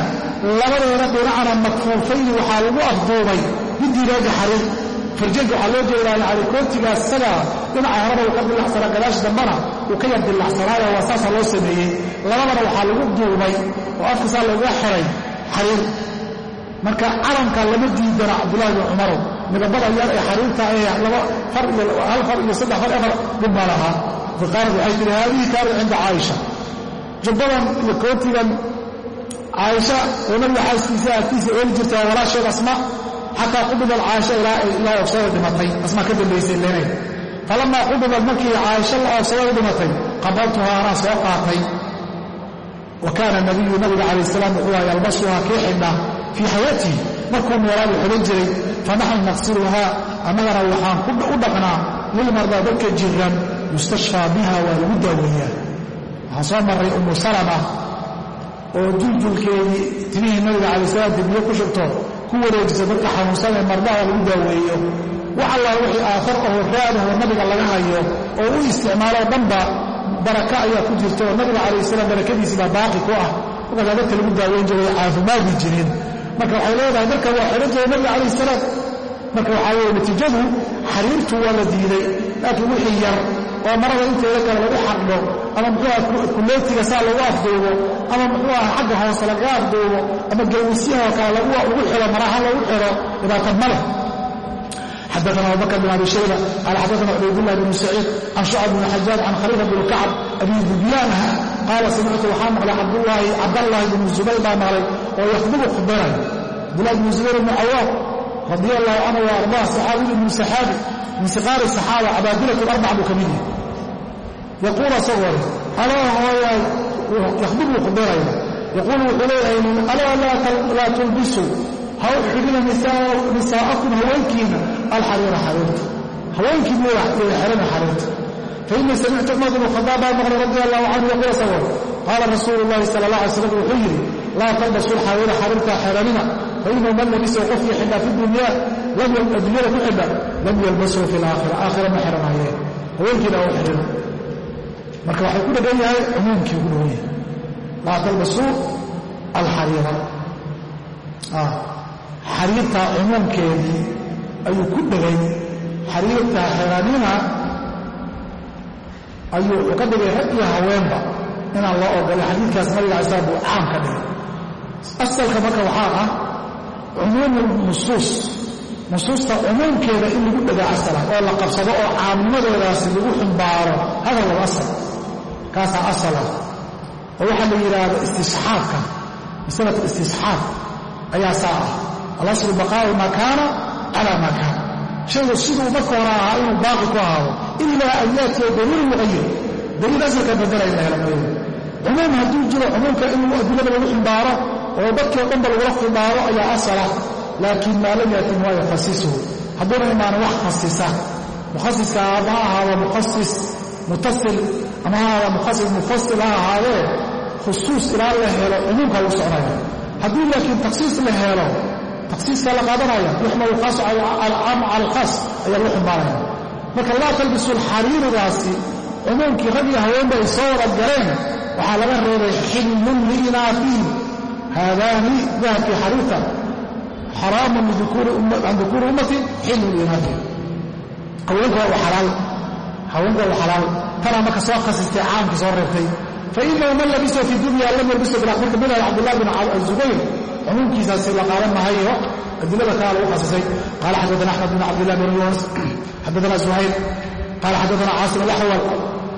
labadeeda dhinacna makfuufayni waxaa lagu afduubay bidiibaaji xariir farjayga waxaa loo jeedaa yani kootigaas isagaa dhinaca horeba uu ka dilacsanaa gadaash dambana uu ka yar dilacsanaayo waa saasaa loo sameeyey. Labadana waxaa lagu duubay oo afkasaa looga xiray xariir. Marka calamka lama diidana cabdullahi bin cumarow midabada yar ee xariirta ee hal far iyo saddex far afar dhib lahaa. Faqaalat waxay tihi haadihi kaanat cinda caaisha. Jubbadan iyo kootigan caaisha oo nabiga xaaskiisa agtiisa ooli jirtay walaasheed asma xataa qubidad caaisha ilaa oofsada dhimatay. Asma ka dambaysay leenay. Falamaa qubidad markii caaisha la oofsadada dhimatay qabaltuhaa anaa soo qaatay. Wa kaana nabiyu nabiga calayh salaam wuxuu aha yalbasuhaa kii xidha fii xayaatihi. Markuu noolaadu xidhan jiray fanaxnu naqsiluhaa annagana waxaan u dhaqnaa lilmardaa dadka jiran yustashfaa biha waa lagu daaweeyaa. Waxaan soo marray ummu salama oo juljulkeedii timihii nabiga calay salaam dibiyo ku shubto ku wareejisa dadka xanuunsan ee mardaha lagu daaweeyo. Wax allah wixii aathar aho raadahoo nabiga laga hayo oo u isticmaaloo dhanba baraka ayaa ku jirta oo nabiga calayh salaam barakadiisii baa baaqi ku ah. Markaasaa dadka lagu daaweyn jiray caafimaadi jireen marka waxay leedahay marka waa xidhan jiray nabiga calayh salaam. Marka waxaa weye natiijadu xariirtu waa la diiday laakiin wixii yar oo marada inteeda kale lagu xardho ama muxuu aha kuleetiga saa lagu afduubo ama muxuu aha xagga hoose lagaga afduubo ama gawsyaha oo kale lagu xiro maraha lagu xiro dhibaata ma leh. Xadana abubakr bn abi shayba qaala xadana cubaydullah bn saciid can shucab bn xajaaj can khalifa bn kacb abi dubyaanha qaala samictu waxaa maqlay cabdallahi bn zubayr baa maqlay oo yakhdubu khudbanay cabdullahi bn zubayr bn cawaaq radi allahu canhu wa ardaa saxaabiyu min siqaari saxaaba cabaadilat arbac buu ka mid yahay yaquul asagoo alaa hooyaay yakhdubu khudbanaya yaquulu wuxuu leeyahay alaa laa tulbisu ha u xidhina nisaa'akum haweenkiina alxariira xariirta haweenkiina way xerana xariirta fainii samictu cumar bn khadaab baa maqlay radi allahu canhu yaquul asagoo qaala rasuulu llahi sala allah alay slam wuxuu yidhi laa talbasu lxariira xariirta xeranina fainahu man labisahu qofkii xidhaa fi dunya addunyada ku xidha lam yalbashu fi laakhira aakhira ma xidhanayeen haweenkiina u xidhina marka waxay ku dhegan yahay cumuumkii ku dhegan yahay. Laa talbasuu alxariira. Xariirta cumuumkeedii ayuu ku dhegay xariirta xeranina ayuu wuxuu ka dhigay rag iyo haweenba inaan loo ogolay xadiidkaas nabiga alay slam buu caam ka dhigay. Asalka marka waxaa ah cumuumu nusuus. Nusuusta cumuumkeeda in lagu dhega asala oo la qabsado oo caamnimadoodaasi lagu xumbaaro hada lagu asal. Kaasaa asala oo waxaa la yidhaahda istisxaabka masalat istisxaab ayaa saa ah. Alaslu baqaa'u maa kaana calaa maa kaana. Shaygu siduu marka hore ahaa inuu baaqi ku ahaado ilaa an yaatiya daliilu muqayir daliil asalka bedela in la helo mooye cumuum hadduu jiro cumuumka in adilada lagu xumbaaro oo dadkii dhanba lagula xumbaaro ayaa asala laakiin maa lam yaatin waa yakhasisuhu hadduuna imaana wax khasisa mukhasiska ha ahaado mukhasis mutasil ama ha ahaado mukhasis mufasil ha ahaadee khusuus ilaa la helo cumuumka lagu soconaya haddii laakiin takhsiis la helo takhsiiskaa la qaadanaya yuxmalu khaasu alcaam cala alkhaas ayaa lagu xumbaaraya marka laa talbisu alxariiridaasi cumuumkii rag iyo haweenba ay soo wada galeen. Waxaa laga reebay xillun liinaafiin haadaani dahabkii xariirta xaraamun can dukuuri ummati xilun liinaati haweenka waa xalaal haweenka waa xalaal tanaa marka soo khasistay caamka soo reebtay fainahu man labiso fi dunya lam yalbiso bilakhirka minha cabdullah bin zubayr cumuumkiisaasi la qaadan mahayo adilada kalaa lagu khasisay qaala xaddaana axmed bin cabdillah bin yunas xaddaana zuhayr qaala xaddaana caasim alaxwal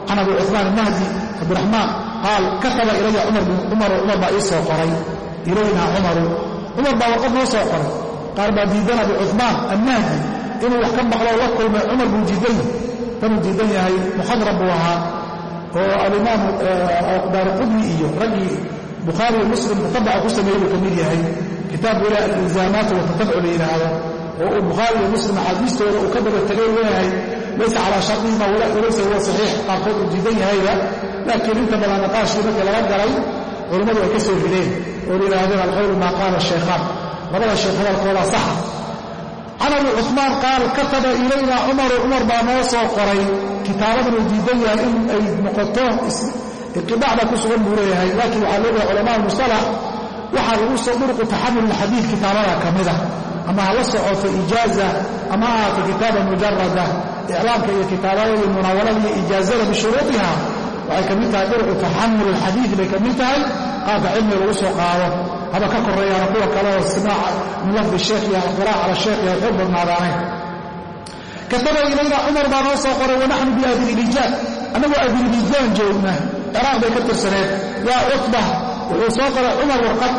can abi cuثmaan mahdi cabdiraxmaan qaal kataba ilaya cumar cumar baa ii soo qoray ilayna cumaru. Cumar baa warqad noo soo qoray. Qaar baa diidan abi cuثmaan annahdi inuu wax ka maqlo la kulmay cumar buu diidan yahay. Tanuu diidan yahay muxadrab buu ahaa oo alimaam daarqudni iyo raggii bukhaari iyo muslim mutabaca ku sameeyey buu ka mid yahay. Kitaabku ila alilzaamaat watatabuc la yidhaahdo oo uu bukhaari iyo muslim axaadiistooda uu ka daba tegay leeyahay laysa calaa sharطihima walaysa huwa saxiix. Qaarkood uu diidan yahayba laakiin inta badan naqaashii markii laga galay culammadu ay ka soo rideen oo yidhaahdeen alqowlu maa qaala shaykhaan labada sheekh hadalkoodaa saxa can abi cuثmaan qaal kataba ilayna cumaru cumar baa noo soo qoray. Kitaabadan diidan yahay in ay noqoto iqidacda ku sugan buu leeyahay. Laakiin waxaa leeyahay culamaa musalax waxaa lagu soo durqu taxamul xadiid kitaabada ka mida ama ha la socoto ijaaza ama ha ahaato kitaaba mujarada iclaamka iyo kitaabada iyo munaawalada iyo ijaazada bishuruudiha waxay ka mid tahay durqu taxamul alxadiid bay ka mid tahay. Qaabka cilmiga lagu soo qaado. Haba ka koreeyaana kuwa kale oo istimaaca min lafdi sheekh iyo alqiraa'a cala sheekh iyo xoog badnaadaaneen kataba ilayna cumar baa noo soo qoray wanaxnu biadilijaad annagoo adiliijaan joogna. Ciraaq bay ka tirsaneed yaa cutba wuxuu soo qoray cumar warqad.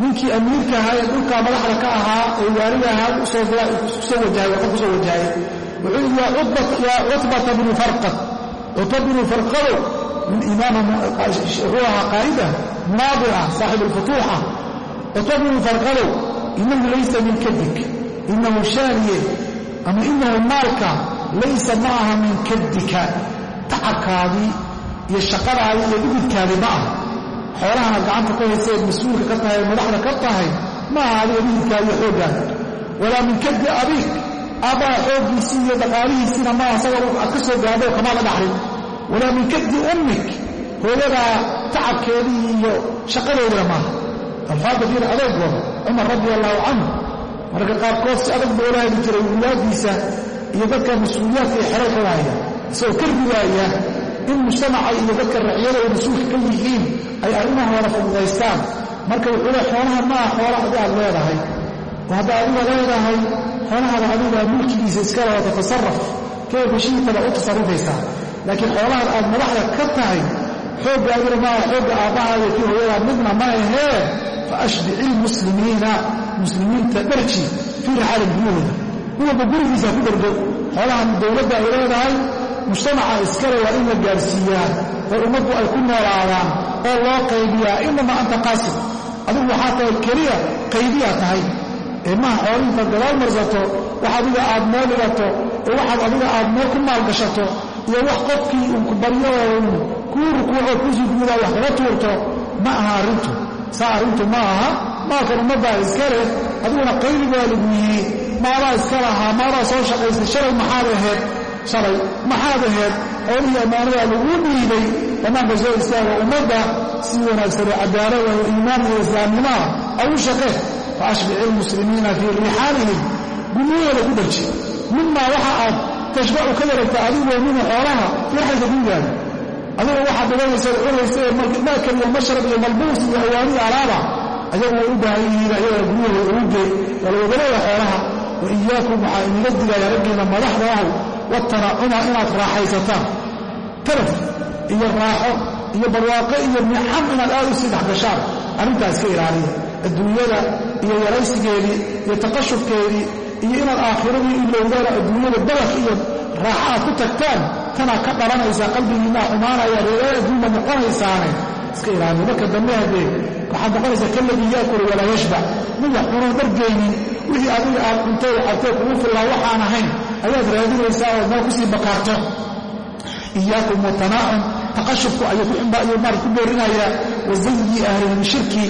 Ninkii amiirka ahaa ee dhulkaa madaxda ka ahaa ee waaliga ahaa ku soo wajahay warqad ku soo wajahay wuxuu yidhi yaa cutbata bnu farqad cutba bnu farqadow wuxuu ahaa qaa'ida munaadira saaxib alfutuuxa cutba bnu farqadow inahu laysa min kadik inahu shaaniye ama inahu maalka laysa ma aha min kadika tacabkaadii iyo shaqadaadii iyo dhididkaadii ma aha. Xoolahana gacanta ku haysa eed mas'uulka ka tahay madaxda ka tahay ma aha adiga dhididkaadi iyo xooggaada walaa min kadi abiik aabbaha xooggiisii iyo dhaqaalihiisiina maaha asaga aad ka soo gaadho kamaa la dhaxlin. Walaa min kadi ummik hooyadaa tacabkeedii iyo shaqadeedina maaha alfaada fiir adeegooda cumar radi allaahu canhu marka qaarkood si adag buu la heli jiray wilaadiisa iyo dadka mas'uuliyaadka iyo xeray ka waaya. Isagoo ka riwaaya in mujtamaca iyo dadka racyada ay mas'uulka ka yihiin ay arrimahooda fududaystaan. Marka wuxuu le xoolaha maa xoola adi aad leedahay oo haddaa adiga leedahay xoolahaada adiga mulkigiisa iska laba tatasaraf kee bashiitaba u tasarufaysaa laakiin xoolahan aad madaxda ka tahay xoogga adina maaha xoogga aabbahaada kii hooyadaa midna ma ahee? Fa ashbici lmuslimiina muslimiinta dharji fii rixaali guryahooda nin walba gurigiisa ku dhargo xoolahan dowladda ay leedahay mujtamaca iskale waa in la gaarsiiyaa oo ummaddu ay ku noolaadaan oo loo qaybiyaa. Inama anta qaasim. Adigu waxaa tahay keliya qaybiyaa tahay ee maha xooliinta gadaal marsato wax adiga aad meel dhigato oo waxaad adiga aad meel ku maalgashato iyo wax qofkii unku baryo oo kuu rukuuco kuu sujuudaa wax kaga tuurto ma aha arrintu. Saa arrintu ma aha maalkan ummaddaa iska leh. Adiguna qaybigaa lagu yidhi maadaa iska lahaa maadaa soo shaqaysay shalay maxaad ahayd shalay maxaad ahayd xoolihii ammaanadaa laguu dhiibay. Bannaanka soo istaaga ummadda si wanaagsanoo cadaalada oo iimaan iyo islaamnimaha agu shaqee fa ashbici ilmuslimiina fii rixaalihim guryahooda ku dharji mimaa waxa aad tashbacu ka yaragta adigoo mina xoolaha firxaysa gurigaada adigu waxaad dhiganaysa cunaysa ee maakal iyo mashrab iyo malbuus iyo awaaniya alaaba ayagu way u baahan yihiin ayaga guryahooda ugu gey waa lawadaleeya xoolaha wa iyaakum waxaa iniga digaya raggiina madaxda ahu watanacuma inaad raaxaysataan talaf iyo raaxo iyo barwaaqo iyo nicam inaad aad u sii dhexgashaan arrintaas ka ilaaliya adduunyada iyo yaraysigeedii iyo taqashufkeedii iyo inaad aakhiradii ilowdaan adduunyada badaf iyo raaxo aad ku tagtaan tanaa ka dhalanaysaa qalbigiinaa xumaanaya reeraa adduunba noqonaysaane. Iska ilaaliya marka dambe haddee waxaad noqonaysaa kaladii yaakulu walaa yashbac mid wax dhargaynin wixii adiga aad cuntay cabtee kugu fillaa waxaan ahayn ayaad raadinaysaa ood meel ku sii bakaarto. Iyaakum watanaacum taqashufku ayuu maarad ku boorinayaa wazayi ahlilshirki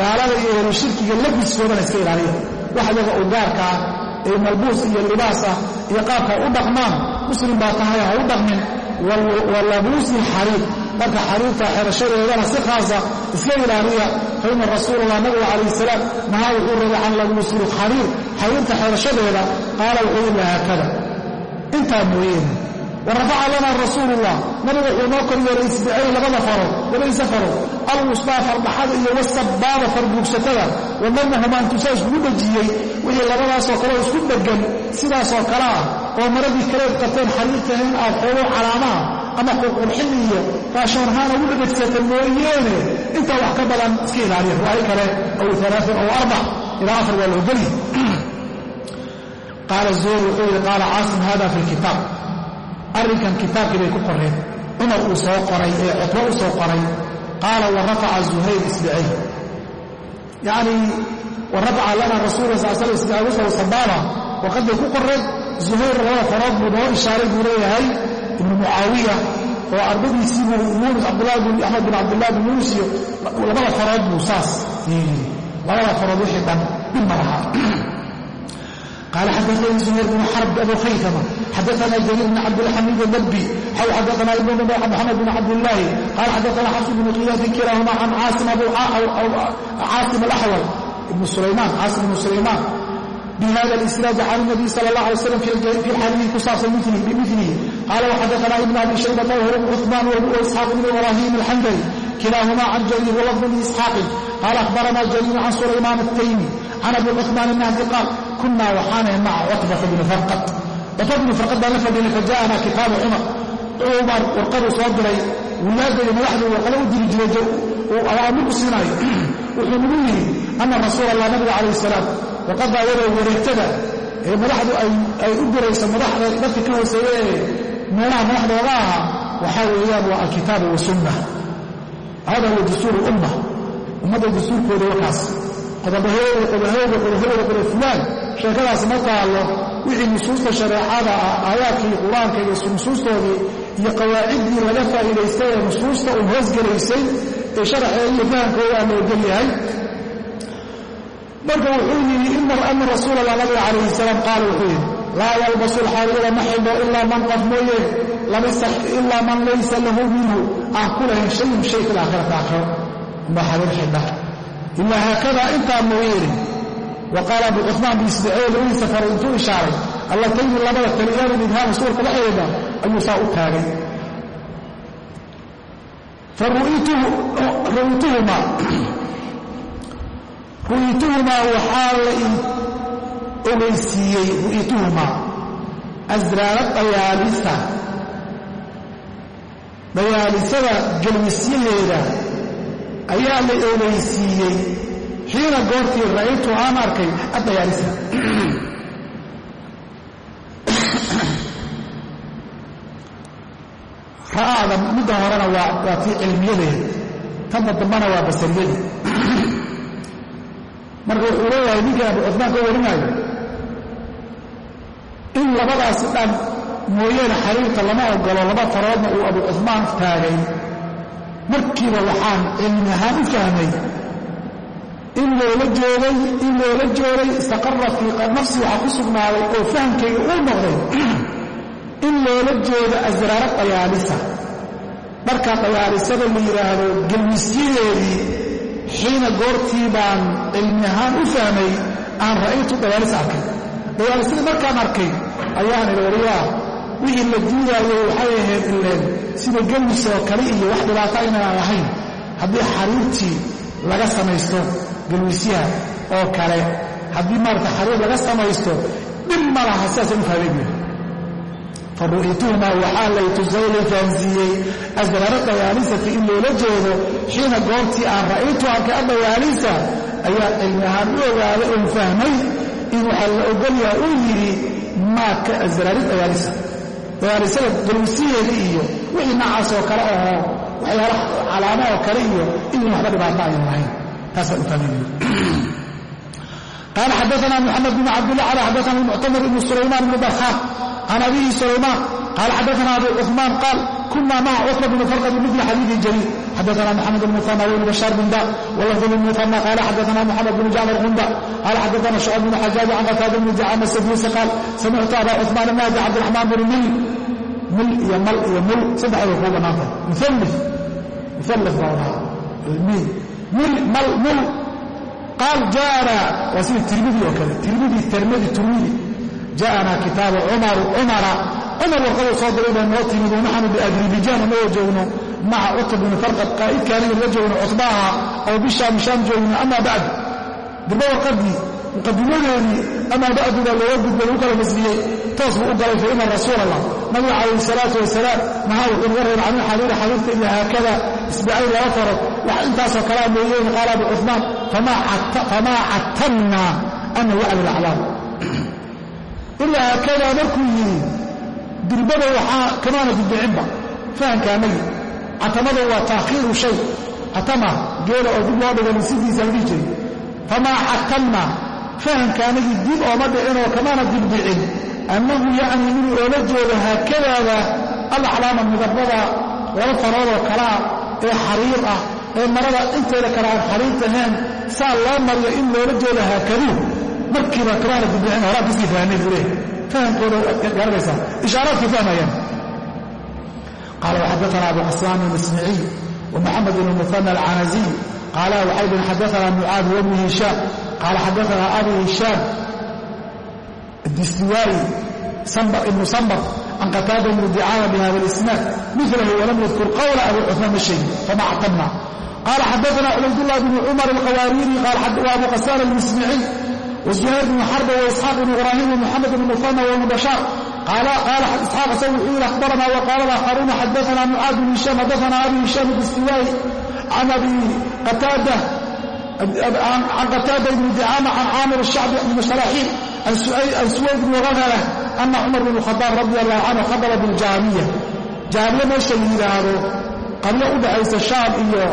gaalada iyo ahlulshirkiga labiskoodana iska ilaaliya wax yaga u gaarka ah ee malbuus iyo libaas ah iyo qaabka u dhaqmaan muslim baa tahay ha u dhaqmin. Wa labuusi xariir marka xariirta xerashadeedana si khaasa iska ilaaliya. Fa ina rasuul allah nabiga calayh salaam nahaa wuxuu rabay can labuusi lxariir xariirta xerashadeeda qaala wuxuu yidhi haakada. Intaa mooyeene wa rafaca lana rasuulu ullah nabiga wuxuu noo kor yeelay isbicay labada farood labadiisa farood alwustaa fardhaxada iyo wasabaaba farbuugsatada wadamahumaa intuusaa iskugu dhejiyey wixii labadaasoo kaleo isku dheggan sidaasoo kale ah oo maradii kaleed qabteen xariirtahayn aad xoogo calaamaha ama qurqurxin iyo raashoonhaan ugu dhedhegsata mooyeene intaa wax ka badan iska ilaaliya. Riwaayo kale aw alaain aw arbac ilaa afar waa loo geliy qaala zuhri wuxuu yidhi fi lkitaab arrinkan kitaabkii bay ku qoreen. Cumar uu soo qoray ee cutbo u soo qoray. Qaala wa rafaca zuhayr isbicay. Yacnii wa rafaca lana rasuula sal slam isbicay sabaaba waqadbay ku qoreen. Zuhayr labada farood buu noo ishaaray buu leeyahay. Ibnu mucaawiya oo ardadiisii buu yuunus cabdulahi axmed bin cabdillahi bin yuunus iyo labada farood buu saas yeeliyey labada farood wixii dhan dhib ma laha قال xdثnي زهير بن xرب أbو khayثمة xdثna جليل بن cabdالحميد النبي xw xdثna محمد بن cabdاللahi qال xdثna xفs بن قyاd kilahma عن cاaصم الأحول بن سليمان cاaصم بن سليمان بhda الإسناaد عن النبي صلى الله عليه وسلم في الxadيiث ku saabsan بmثله qال وxdثna iبن أbي شhيبة وهر بن cثمان وإسحاaq بن إبراهيم الحنdلي kilahma عن جليل ولفظ بن إسحاaq qال أخبرna جليل عن سليمان التيمي عن أبي cثمان النهدي قال kunaa waxaanahay maca cutbata bni farqad cutba bni farqad baan la fadhinay fa kitaabu cumar cumar warqaduu soo diray wilaadda iyo madaxduu warqado u diri jiray awaamir u siinaayo wuxuu nagu yidhi ana rasuul allah nabiga calayh salaam warqaddaa iyadoo wareegtada ee madaxdu ay u dirayso madaxda dadka ka hooseeye ee meelaha madaxdooga ahaa waxaa weeyaan waa alkitaabu wasunna hada huwa dastuur umma ummadda dastuurkooda wakaas qodobahooda qodobahooda qodobahooda qodob fulaan sheekadaas ma taallo wixii nusuusta shareecada ah aayaadkii qur'aanka iyo nusuustoodii iyo qawaaciddii laga faa'iidaystay ee nusuusta uun hoosgelaysay ee sharaxeeda iyo fahamkooda aan la ogol yahay. Marka wuxuu yidhi ana rasuula allah nabiga calayhi salaam qaala wuxuu yidhi laa yalbasu alxariira ma xidho ilaa man qof mooye ilaa man laysa lahu minhu. Aan ku lahayn shayun shay fi laakhirati aakhiro. Unbaa xariir xidha ilaa haakada intaa mooyeene wa qaala abu cumaan biisbicey labadiisa faro intuu ishaaray allatayni labada taliyaani lidhaama suurka dhexdeeda ayuu saa u taagay ru'ituhumaa ru'ituhumaa waxaa la ogeysiiyey ru'ituhumaa asraara dayaalisa dayaalisada gelwisyaheeda ayaa la ogeysiiyey xiina goortii ra'aytu aan arkay addayaalisa ra'aada midda horena waa tii cilmiyadeed tanna dambana waa basariyadii marka wuxuu leeyahay ninkii abu cufmaan ka warinaayo in labadaasi dhan mooyeene xariirta lama ogolo laba faroodna uu abu cufmaan taagay. Markiiba waxaan cilmi ahaan u fahmay in loola jeeday in loola jeeday istaqara fii nafsi waxaa ku sugnaaday oo fahamkayga uu noqday in loola jeedo asraara dayaalisa. Marka dayaalisada la yidhaahdo gelmisyadeedii xiina goortii baan cilmi ahaan u fahmay aan ra'aytu dayaalisa arkay. Dayaalisadii markaan arkay ayaan idhi wariyaa wixii la diidaayo waxay ahayd ileen sida gelmis oo kale iyo wax dhibaato aynaan ahayn. Haddii xariirtii laga samaysto gelmisyaha oo kale. Haddii maarata xariir laga samaysto dhib ma laha sidaasaan u fahmay buuri faru'ituhumaa waxaa lay tusay lay fahansiiyey asraara dayaalisati in loola jeedo xiina goortii aan ra'aytu arkay adayaalisa ayaa cilmi ahaan u ogaaday oon fahmay in waxaa la ogolyaha uu yidhi maa ka asraari dayaalisa dayaalisada dulwisiyeeda iyo wixii noocaas oo kale oo waxyaala calaamo oo kale iyo idin waxba dhibaato ayan lahayn fahmay qaala xadaana moxamed bn cabdillah ala xadaana muctamir ibnu sulaymaan ibnu barkhaan can abihi sulaymaan qaala xadaana abu cuثmaan qaal kuna maca cutba bn farqad bimili xadiidi jaliil xadaana moxamed bn muana wibn bashaar bin da walafd bn muana qaala xadaana moxamed bn jacfar gunda qaala xadaana shucab bn xajaaji can qataada bn dicama saduusi qaal samictu aba cuثmaan naadi cabdiraxmaan bn mil mil iyo mal iyo mul saddexda kuu bannaanta muali muali baa dhaha qaal jaana. Waa sida tirmidi oo kale. Tirmidi termidi turmidi jaana kitaabu cumaru cumara cumar warqaduu soo diray baa noo timid wanaxnu biadribijaan anagoo joogno. Maca cutb bni farqad qaa'idka aniga la joogno cutbaha oo bishaam shaam joogno. Amaa bacdu dirba warqadii muqadimadeedii amaa bacdu baa looga gudbay lagu kala nasriyey toos buu u galay fa ina rasuul allah nabiga calayhi salaatu wasalaam mahaa wuxuu naga reeba can xariiri xariirta iyo haakada isbicay laba farod wax intaasoo kalea mooyeen qaala abu cuثmaan famaa catamna ana wacdi aclaam. Ilaa haakadaa markuu yidhi dirbada waxaa kamaana dibbicinba fahamka anagi catamada waa taakhiiru shay catama geela oo dib loo dhigan sidiisa la dhihi jiray famaa catamna fahamkaanigii dib ooma dhicinoo kamana dibdhicin annahu yacnii inuu oola jeedo haakadaada alaclaama midabada laba faroodoo kalea ah ee xariir ah ee marada inteeda kale aan xariirta ahayn saa loo mariyo in loola jeedo haakaduu markiiba kamana dibdhicin horaan ka sii fahmay bule fahamkooda garanaysaa ishaaraadkay fahmayaan. Qaala waxaddaana abu xasaan almasmiciy wa moxamed bn muhana alcanaziy qaala waxay dhihn xadaana mucaad wabnu hishaam qaala xaddaana abu hishaam addistiwaai ibnu sambar can qataada bni dicaama bihada اlisnaad milahu walam yadkur qawla abi cuثmaan masheegi fama ctabna qaala xadaana cubaydullah bni cumar alqawaariiri wa abu qasaan almismici wazuhayr bn xarba waisxaaq bn ibraahim wmuxamed bn muana wbn bashaar isxaaq isagu wuxuu yidhi akhbarana waqaala laakharuuna xadaana mucaad bn hishaam xadaana abi hishaam addistiwaai can abi qataada can qataada ibni dicaama can caamir shacbi ibni salaaxiil can suwayd ibni waqalah ana cumar bn khadaab radi allahu canhu khadaba biljaamiya jaamiya meesha la yidhaahdo qablo u dhaxaysa shaam iyo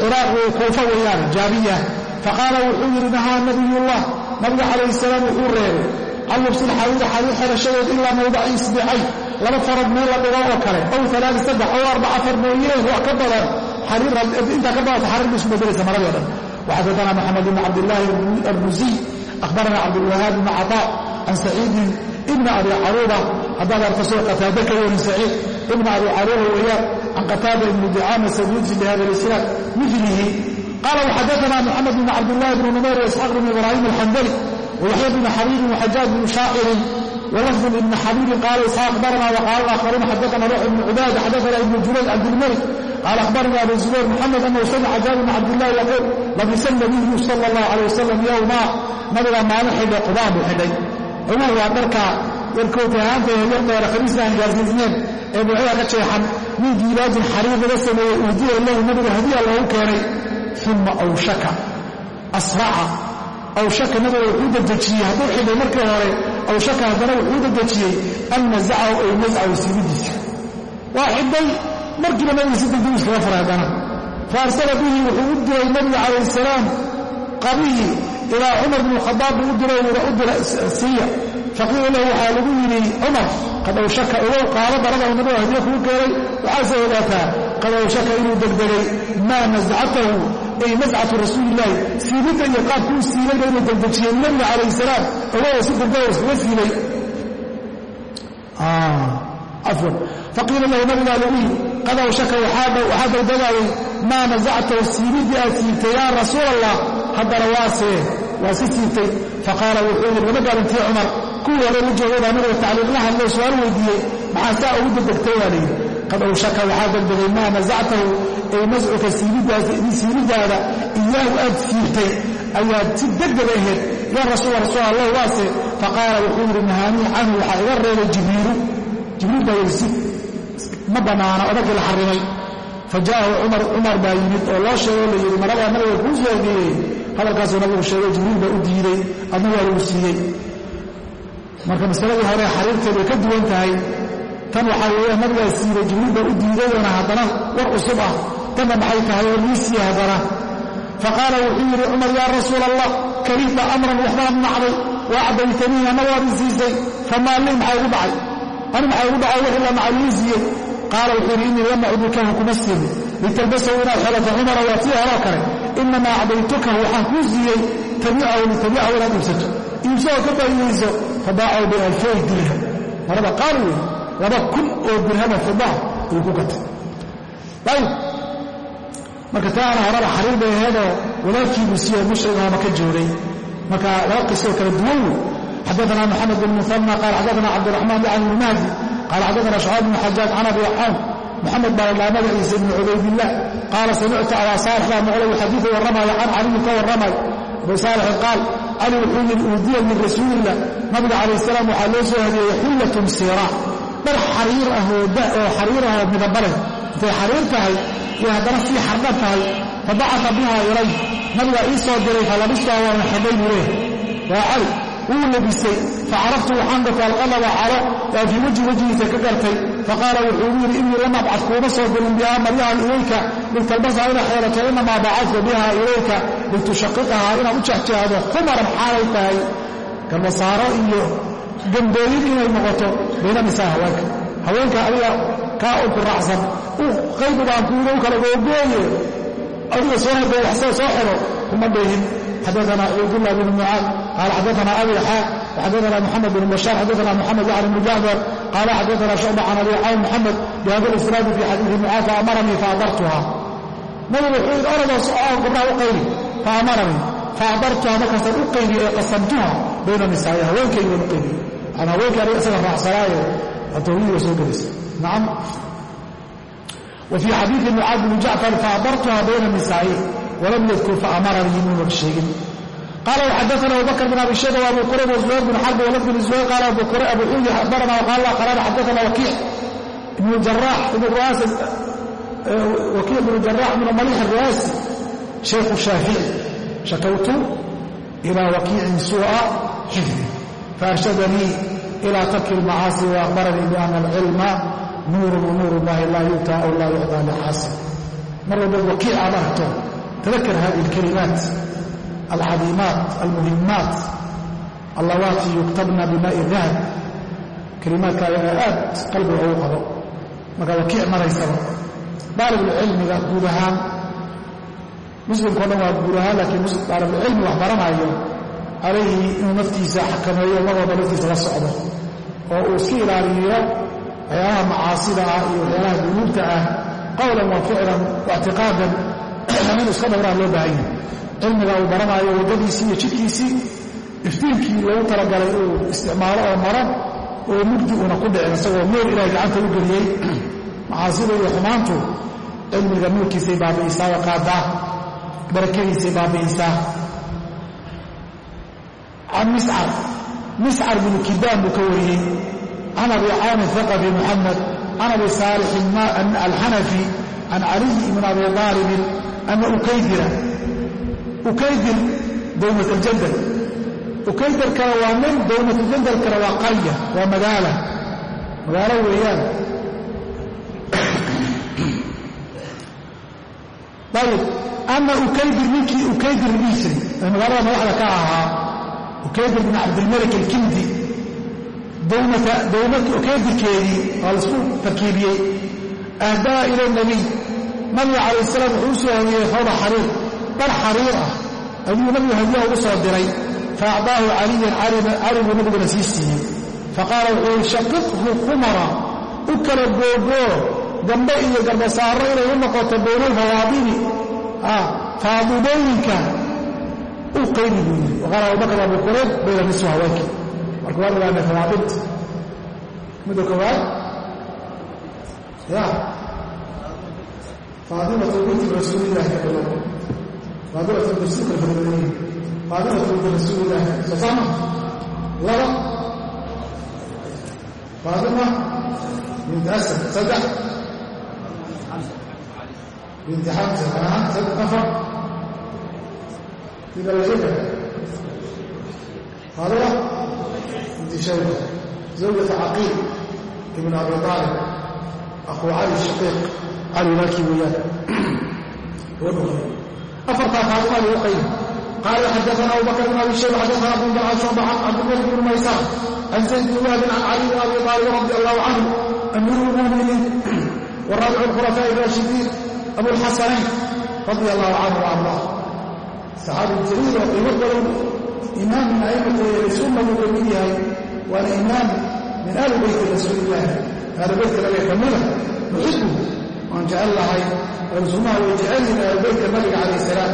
ciraaq kuufa weeyaan jaamiya faqaala wuxuu yidhi nahaa nabiyullah nabiga calayhi salaam wuxuu reebay can lubsil xariiri xariir xerashadeed ilaa mawdaci isbicay laba farad meel la dhigo oo kale. Ow alaai saddex ow arbaca far mooyee wax ka badan Eh, intaa ka baata xariir bay isu bedelaysa maradii o dhan. Waxadana moxamed ibn cabdilaahi almusiy ahbarana cabdulwahaab ibn caطa can saciidin ibna abi caruuba haddaad arkaso qataada ka warin saciid ibna abi caruuba weeyaan can qataada ibni ducaama saduusi bihada lisnaad milihi qaala waxadana moxamed ibn cabdillahi ibn numayr waisxaaq ibn ibraahim alxandali wayaxya bn xabiibin waxajaaj bn shaacirin wlafd ibn xabiibin qaala isxaaq barna wqaala aakharuuna xadaana ruux ibn cubaad xadaana ibn junayd cabdilmalik qaala akhbarna abu zubayr muxamed anahu samica jaabir bn cabdillahi yaquul labisa nabiyu sala allah alay wasalam yowma nabiga maalin xidha qubaan buu xidhay cumuur waa dharka yarkowtahaanta yar dheera khamiisna aan gaasiisneen ee buuxda ka jeexan min giibaajin xariir laga sameeyey uhdiya lahu nabiga hadiya loogu keenay uma awshaka asraca awshaka nabiga wuxuu dedejiyey hadduu xidhay markii hore awshaka haddana wuxuu dedejiyey an nasacahu ay nascahu siibidiisa waa xidhay markiiba nabiga si iskaga faray haddana faarsala bihi wuxuu u diray nabiga calayh salaam qabihii ilaa cumar bn khadaab buu u diray wuuna u dira siiya faqiila lahu waxaa lagu yidhi cumar qad awshaka ogow qaado darada u nabiga hadiya kuu keenay waxaase ogaataa qad awshaka inuu degdegay maa nascatahu ay nascatu rasuuliillaahi siibidda iyo qaabkuu siibayba inuu degdejiyey nabiga calayh salaam ogow si degdega iskaga siibay. Afwan. Faqiila lahu nabigaa lagu yidhi qad awshaka waxaa degdegaayay maa nasactahu siibiddii aad siibtay yaa rasuul allah haddana waasee waa si siibtay. Faqaala wuxuu yidhi lama gaarintii cumar kuwii hore u joogay baa nabiga tacliiq la hadloo su'aal weydiiyey maxaa saa ugu degdegtay? Baa layidhi qad awshaka waxaa degdegay maa nasactahu ay nascuka siibidaada iyaahu aad siibtay ayaad si degdeg ahayd yaa rasuula rasuul allah waase faqaala wuxuu yidhi nahaanii canhu waxaa iga reebay jibriilu jibriil baa yidhi si ma bannaana odagii la xarrimay fajaahu cumar cumar baa yimid oo loo sheegay la yidhi maradaa nabiga kuu soo geeyey hadalkaasuu nabigu sheegay jibriil baa u diiday adna waa lagu siiyey marka masaladii hore xariirteeday ka duwan tahay tan waxaa weeya nabigaa siiyey jibriil baa u diidayona haddana war cusub ah. Tanna maxay tahay oo lii siiye haddana? Faqaala wuxuu yidhi cumar yaa rasuula allah karihta amran waxbaan nacday waa cadaytanii anna waad i siisay famaa lii maxaa igu dhacay? Ani maxaa igu dhacay wixii la nacay lii siiyey qaala wuxuu yidhi innii lam acdikahu kuma siini litalbasahu inaad xelato cumara waa tii horoo kale inamaa acdaytukahu waxaan kuu siiyey tabiicahu litabiicahu inaad iibsato. Iibsahoo ka faa'iidayso fadaacahu bialfay dirham marada qaal wey laba kun oo dirhama fidaa ayuu ku gatay. Ayib marka taana horaba xariir bay aheedoo walaalkiibuu siiyo mushrigahooma ka joogay marka laba qisoo kala duwan wey xadaana moxamed bn muana qaal xadaana cabdiraxmaan yacni bn mahdi qaala xadaana shucayb bn xajaaj can abi cawn moxamed baa magaciisa ibni cubaydilah qaala samictu abaa saalix baa maqlay xadiiu warramaya can caliyin ka warramay. Abu saalixin qaal cali wuxuu yidhi uudiya min rasuulilah nabiga calayh salaam waxaa loo soo hadiyeeyey xullatun siira dhar xariir ah oo xariir ah oo midabale intay xariir tahay iyo haddana sii xardhan tahay fabacata biha ilay nabigaa ii soo diray falabistuha waana xidhay buu leehay waa cali wuu labisay. Facaraftu waxaan gartay alqalaba calo waa fii wejhi wejigiisa ka gartay. Faqaala wuxuu yidhi innii lam abcad kuuma soo dirin bihaa maryahan ilayka. Litalbasaha ina xeelato inamaa bacadtu biha ilayka. Litushaqiqahaa inaad u jexjeehdo khumaran xaalay tahay? Garbasaaro iyo gambooyin inay noqoto bayna nisaa haweenka. Haweenka adiga kaa u ku raacsan qaybu baan kuuga u kala googooye adiga soo hado waxsoo soo xidho kuma dheehin xadaana cubaydullah bn mucaad qaala xadaana abi xaa وxadaana mxamed bn bashaar xadaana mxamed yacni bn jacfar qaala xadaana shucba can abi cawn mxamed bihada isnaadi fi xadiidi mucaad faamaranii faadartuha nabigu wuxuu yidhi oradoo socoo gabdhaha u qayli faamaranii faadartuha markaasaan u qayli ee qasamtuha bayna nisaa'i haweenkayga ma qiimiyo an aniga isaga raacsanaaye atawlidiga soo gelaysa nacam. Wa xadiidi mucaad bni jacfar faabartuha bayna nisaa'i walam yadkur faamaranii muunan sheegin qala wxadana abubakr bn abi shayba abu qurayb zuhayr bn xarb walaf bn zuhayr. Qaala abu qurayb abu xuudi axbarana qaala qarana xadana wakiic ibn jaraax ibn ruaasi eh, wakiic ibn jaraax ibn malix ruaasi shaykhu shaafici shakawtu ilaa wakiicin suu'a xifdi faarshadanii ilaa tarki lmacaasi wa akhbaranii biana alcilma nuurun wa nuur llahi laa yu'taa aw laa yucdaa licaasi mar walbood wakiic aad aragto tadakar hadihi alkalimaat alcadiimaat almuhimaat allawaati yuktabna bimaai dahab kalimaadka ayagaa aad qalbiga ugu qabo markaa wakiic maraysaba daalibulcilmiga guud ahaan muslimka o dhan waa guud ahaan laakiin daalibulcilmi wax baranayo calayhi inuu naftiisa xakameeyo mar walba naftiisa la socdo. Oo uu iska ilaaliyo waxyaalaha macaasida ah iyo waxyaalaha dunuubta ah qowlan wa ficlan wa ictiqaadan inuu iska dhowraa loo baahan yahay. Cilmiga uu baranaayo waddadiisii iyo jidkiisii iftiinkii loogu talagalay uu isticmaalo oo maro oo mugdi una ku dhicin isagoo nuur ilaahay gacanta u geliyey. Macaasida iyo xumaantu cilmiga nuurkiisay baabi'isaa oo qaadaa barakadiisay baabi'isaa can miscar miscar binu kidaan buu ka wariyey. Can abi caamir haqafi muxamed can abi saalix alxanafi can caliy ibn abi aalibin ana ukaydira ukaydir dowmat aljandal. Ukaydarkana waa nin dowmatljandalkana waa qarya waa magaala. Magaalo weeyaan. Ayib ama ukaydir ninkii ukaydir dhihi jiray ee magaalada madaxda ka ahaa ukaydir bin cabdilmalik alkindi ukaydirkeedii waa la isku tarkiibiyey. Ahdaa ila nabiy nabiga calayh salaam wuxuu u soo hadiyey hawda xariir dhar xariir ah. Ayuu nabigu hadiyaha ugu soo diray. Faacdaahu caliyan cali buu nabiguna sii siiyey. Faqaala wuxuu yihi shaqiqhu kumara u kala googoo gambe iyo garbasaaro inay u noqoto u qaybi buu yidhi waqaala abubakr abu qurayb bayna nisfu haweenkii marka waan ogaanay fawaadilta midda koowaad ya faadimatu binti rasuulillahi ka bilow faadimatu tafsiirka fadadaniyi faadimatu binti rasuulillahi soo saama. Laba. Faadima binti asad saddex. Binti xamsa afar sida la sheega faadima binti shayba zawjata caqiil ibn abi aalib akhu cali shaqiiq cali walaalkii weeyaan afartaa faadima lagu qaybi qaala xadaana abu bakr bn abi shayba xadaana abu bn shucba can cabdilmalik bn maysar can zayd bn wahbin can cali bn abi aalib radi allahu canhu amiiru lmuminiin waraabicu lkhulafaaءi raashidiin abulxasanayn radi allahu canhu ardaa saxaabi jaliil oo qiimo badan imaam min aimati sunna buu ka mid yahay waana imaam min ahli beyti rasuulillahi ahli beytka nabiga ka mida nuxibu waan jecel lahay ahlu sunnaha way jecel yihiin ahlu beytka nabiga calayh salaam.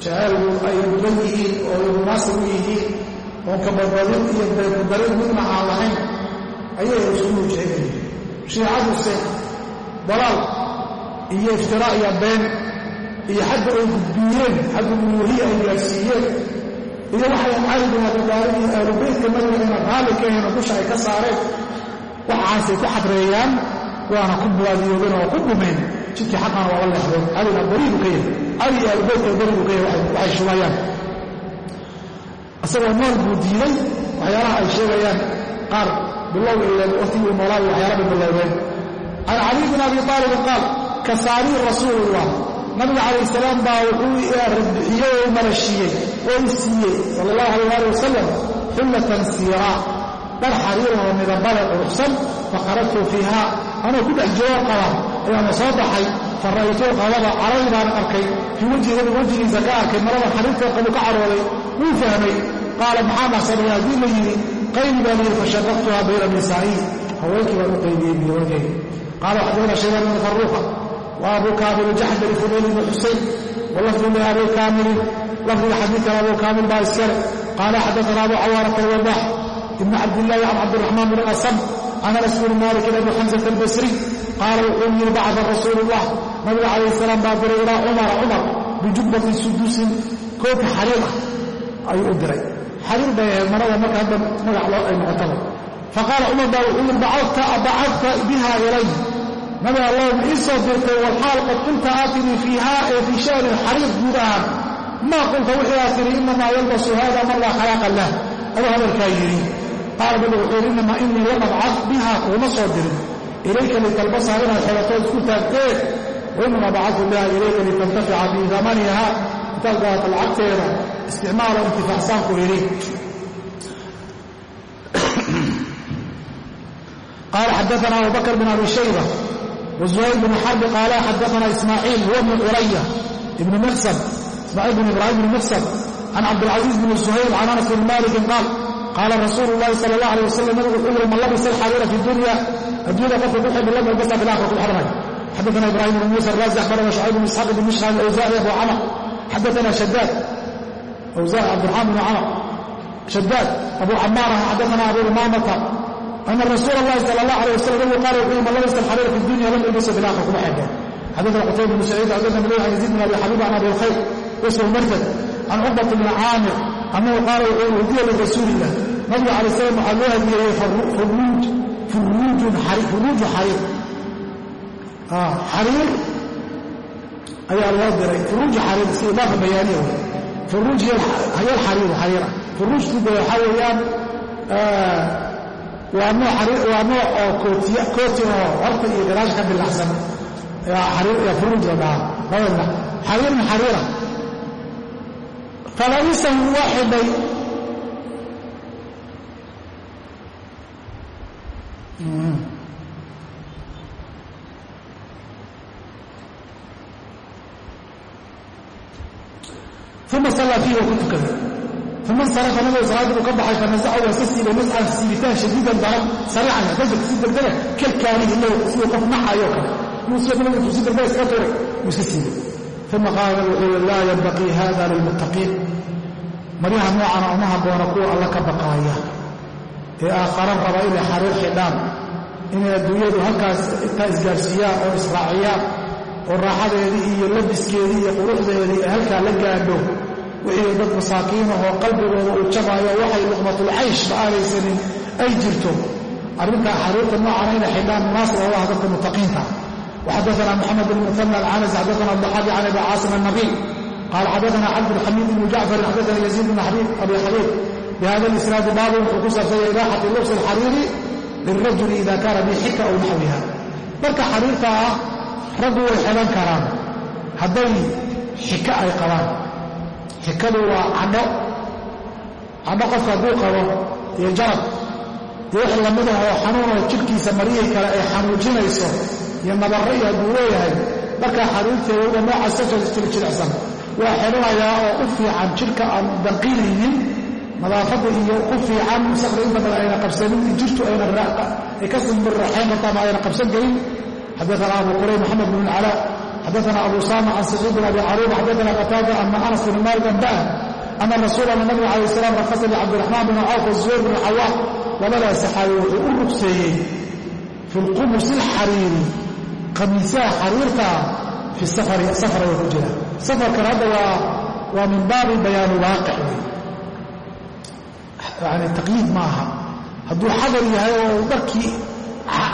Jaceelgu ay mudan yihiin oo ay u yihiin oon kabadbadin iyo beekudarin midna aan lahayn ayay sunnuhu jecel yihiin. Shiicaduse dalaal iyo iftiraa iyo been iyo xagga ay gudbiyeen xagga uluuhiya ay gaarsiiyeen iyo waxay daalib iyo nabiga ina raalli ka dusha ay ka saareen. Waxaasay ku xadreeyaan waana ku buwaadiyoobeen oo ku dhumeen. Jidkii xaqana waaba leexdeen calina bariibu ka yahay cali iyo ahlu beytka bariibu ka yahay waxay shubayaan. Isagoo nool buu diiday waxyaalaha ay sheegayaan qaar bilow ileen waqtigii noolaayo waxyaala bay bilowdeen can cali bin abi aalibin qaal kasaanii rasuulullah nabiga calayh salaam baa wuxuu radbixiyey oo marashiiyey oo siiyey sala allahu alayh ali wasalam xullatan siiraa dhar xariirahoo midabale quruxsan fakharajtu fiiha anuu ku dhex jiroo qaba ayaana soo baxay fa qabada caray baan arkay fii wejhi nabiga wejigiisa ka arkay marada xariirta qabu ka carooday wuu fahmay qaala maxaa naqsanaya haddii la yidhi qaybi baan yidhi fashaqaqtuha bayna nisaa'ihi haweenkii baan u qaybiyey biyawankeyga qaala xadana shaybaan ibn faruuqa وأbو كامل جحدر فضيل بن حسين ولفظ لأbي كامل لفظ xadيiثkan أbو كامل baa iskale قال xدثنا أبو cوارة الوضاح بن عبد الله عن عبد الرحمن بن أصم عن أنس بن مالك أبي حمزة البصري قال wuxuu yiri bacث رasuul الlah nabiga calayه السلام baa diray ilaa cumara cumar bijubbaةi sudusin koobi xariir ah ayuu u diray xariir bay ahayd marada marka hadda magac loo ay noqotaba faqaala cumar baa wuxuu yiri bacadta biha ilay nabi allah ma ii soo dirtay walxaal qad qulta aatinii fiiha ee fii sha'ni xariir guud ahaan maa qulta wixii aad tihi inamaa yalbasu hada man laa khalaaqa lah. Aduu hadalkaa yidhi qaala nabigu wuxuu yidhi inamaa inii lam abcad biha kuuma soo dirin. Ilayka litalbasaha inaad xelatood isku taagteed. Wainamaa bacadtu biha ilayka litantafica bidamaniha intaad gaata lacagteeda isticmaalo intifaacsaan yidhi. Qaala xadaana abu bakr bn abi shayba وزهير بن حرب قال حدثنا إسماعيل هو ابن علية ابن مقسم إسماعيل بن إبراهيم بن مقسم عن عبد العزيز بن سهيل عن أنس بن مالك قال قال رسول الله صلى الله عليه وسلم نبي من لبس الحرير في الدنيا الدنيا قد تحب اللبس والبسها في الآخرة الحرمين حدثنا إبراهيم بن موسى الرازي أخبرنا شعيب بن إسحاق بن مشهد الأوزاعي أبو عمر حدثنا شداد أوزاعي عبد الرحمن بن عمر shadaad abu camaara xadaana abu umaamata ana rasuul اllahi sal اllah alيه wasalam nabigu qaala wuxuu man labisa alxariira fi dunya lam yalbisu fi lakhir kuma xidheen xadana qutayba bn saciid xadana malik an yaziid bn abi xabiib can abi lkhayr wasmu marjad can cuqbat bn caamir annahu qaala wuxuu wadiya lirasuuli illah nabiga alay slam waxaa loo hadiyeeyey furuuju xariir xariir ayaa loo diray furuuj xariir si idaafa bayaaniya wey furuuj hayal xariir xariira furuujtu de waxaa weeyaan waa nooc oo kootiya kooti oo horta iyo gadaasha ka dilacsan xariir furuuj la dhahaa labadna xariirin xariira falabisahu waa xidhay. Uma sallaa fiihi waa ku tukaday uma insarafa nabigu salaadii buu ka baxay fanasacahu waa ka siibay nascan siibitaan shadiidan daran sariican dajag si degdega kalkaanihi lahu siduu qof nacayo kale yuusuf nabigu si degdega iska turay wuu iska siibay uma qaala nabigu wuxuu yihi laa yanbaqii hada lilmuttaqiin maryaha noocana uma habboona kuwa alla ka baqaaya ee aakhara raba inay xariir xidhaan inay adduunyadu halkaas intaa isgaarsiiyaan oo israaciyaan oo raaxadeedii iyo labiskeedii iyo quruxdeedii ay halkaa la gaadho wixii dad masaakiinahoo qalbigooda uu jabaayo waxay luqmatulcayshba aanaysanin ay jirto. Arrintaa xaruurta noocan ina xidhaan munaasib u ah dadka mutaqiinta. Xadaana mxamed bn muana alcanas xadaana abdaxaabi can abi caasim annabiy qaala xadaana cabdilxamiid ibni jacfarin xadaana yaziid bn abi xabiib. Bihada lisnaadi baabu wuxuu ku saabsanya ibaaxatu lubsi alxariiri lirajuli ida kaana bixika aw naxwiha. Marka xariirta ah raggu way xelan karaan. Hadday xika ay qabaan xikadu waa cadho. Cadho qofka hadduu qabo iyo jarab. Iyo wix lamidahoo xanuunoo jidhkiisa maryihii kale ay xanuujinayso iyo nabarro iyo hadduu leeyahay markaa xariirteeda uga nooca sajirjilicsan waa xidhanayaa oo u fiican jidhka aan danqinaynin nadaafadda iyo u fiican saqda inta badan ayna qabsanin jirtu ay ka simbirraxeen kartaa ma ayna qabsan gelin. Xadaana abu qurayb maxamed bn calaa xadaana abu saama can saciid bin abi caruuba xadaana qataada ana anas bin maalik anba'a ana rasuulana nabiga calayh salaam rakasa licabdiraxmaan bin cawf wazubayr bin cawaaq labadaa saxaabi wuxuu u rugseeyey fi lqumus alxariiri qamiisaha xariirtaa fi safar way ku jira safarkan hadda waa min baabi bayaani waaqic yani taqyiid ma aha hadduu xadar yahay oo dharkii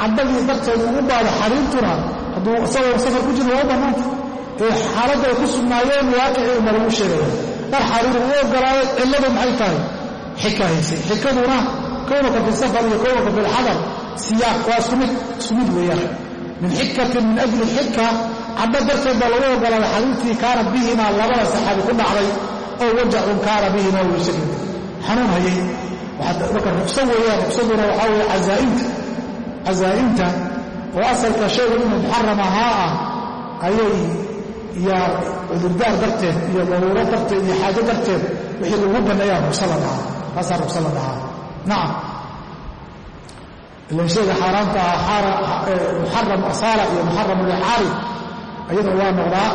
cadadii darteeda ugu baado xariirtuna hadduu isagoo safar ku jira waa bannaanta ee xaaladda ay ku sugnaayeen waaqicii uma lagu sheegaya dhar xariir uu ogolaaday cilladu maxay tahay? Xika haysay xikaduna kownaka fi safar iyo kownaka fi lxadar siyaaq waa isku mid isku mid weeyaan. Min xikatin min ajli xika caddo darteed baa lagu ogolaaday xariirtii kaana bihimaa labada saxaabi ku dhacday oo wajacun kaana bihimaa wiisagin xanuun hayay. Marka rugso weeyaan rugsaduna waxaa weeye cazaa'imta cazaa'imta oo asalka shaygu inuu muxaram ahaa ah ayay yaa cudurdaar darteed iyo daruuro darteed iyo xaajo darteed wixii lagu banneeyaa rugsa la dhahaa taasaa rugsa la dhahaa nacam ilan shayga xaaraamta ah muxaram asaala iyo muxaram licaari ayaduna waa noqdaa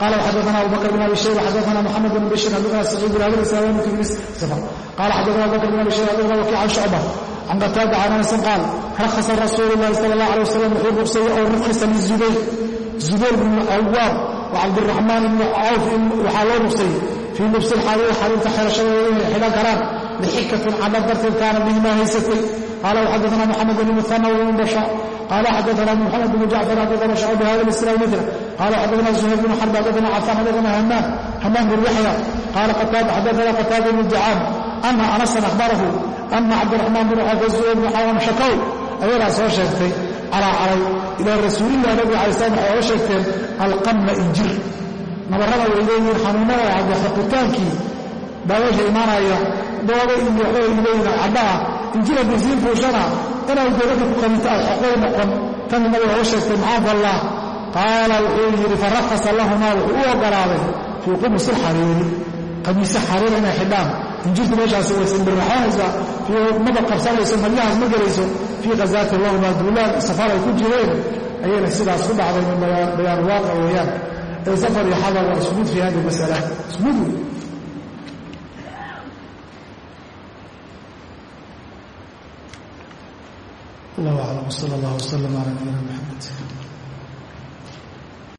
qala xadana abubakr bin abi shayba xadana muxamed bin bishir xadana saciid ilaabada sawaamika bin safar qala xadana abubakr bin abi shayba xadana wakiic can shucba can qataada can anasin qaal rakhasa rasuulu llahi sala allah alay wasalam wuxuu ruqsayey ow rukhisa lizubayr zubayr bin awaab wa cabdiraxmaan ibni cawf waxaa loo ruqsayey fii libsi lxariir xariirta xirashadeeda inay xidhan karaan bxikati cadhar darteedkaana dhihmaa haysatay qaala xadana mxamed bn muana bn bashaar qaala xadana mxamed bn jacfar xadana shacb hada islam mil qaala xadana zuhayr bn xarb xadana cafaan xadana hamaan hamaan bn yaxya qaala xadana qataada bn ducaam ana anasan ahbarahu ana cabdiraxmaan bn cawf zuhayr bn xaram shakow ayadaa soo sheegtay calacalay ilaa rasuulilah nabi alai slam waxay oga sheegteen alqamma injir nabarrada way leeyihiin xanuunnada xaqitaankii baa meesha imaanaya dooda iyo leeyihiin cadhaha injira bisiin fuushana inay dowladda ku qaminto ay xoqoy noqon. Tan nabiga oga sheegtay maxaad allah. Qaala wuxuu yidhi farakasa lahumaa wuxuu u ogolaaday fii qumus ilxariiri qamiise xariir inay xidhaan. Injirtu meeshaasi way simbirraxoonaysaa maba qabsanayso maryahaas ma gelayso fii khazaati lahumaa duulaan safar ay ku jireen. Ayayna sidaas ku dhacday min bayaan waaqa weeyaan. Ee safar iyo xadar waa ismud fi hadi masala. Ismud wallahu aclam wsala allah wslam cala nabiyina maxamed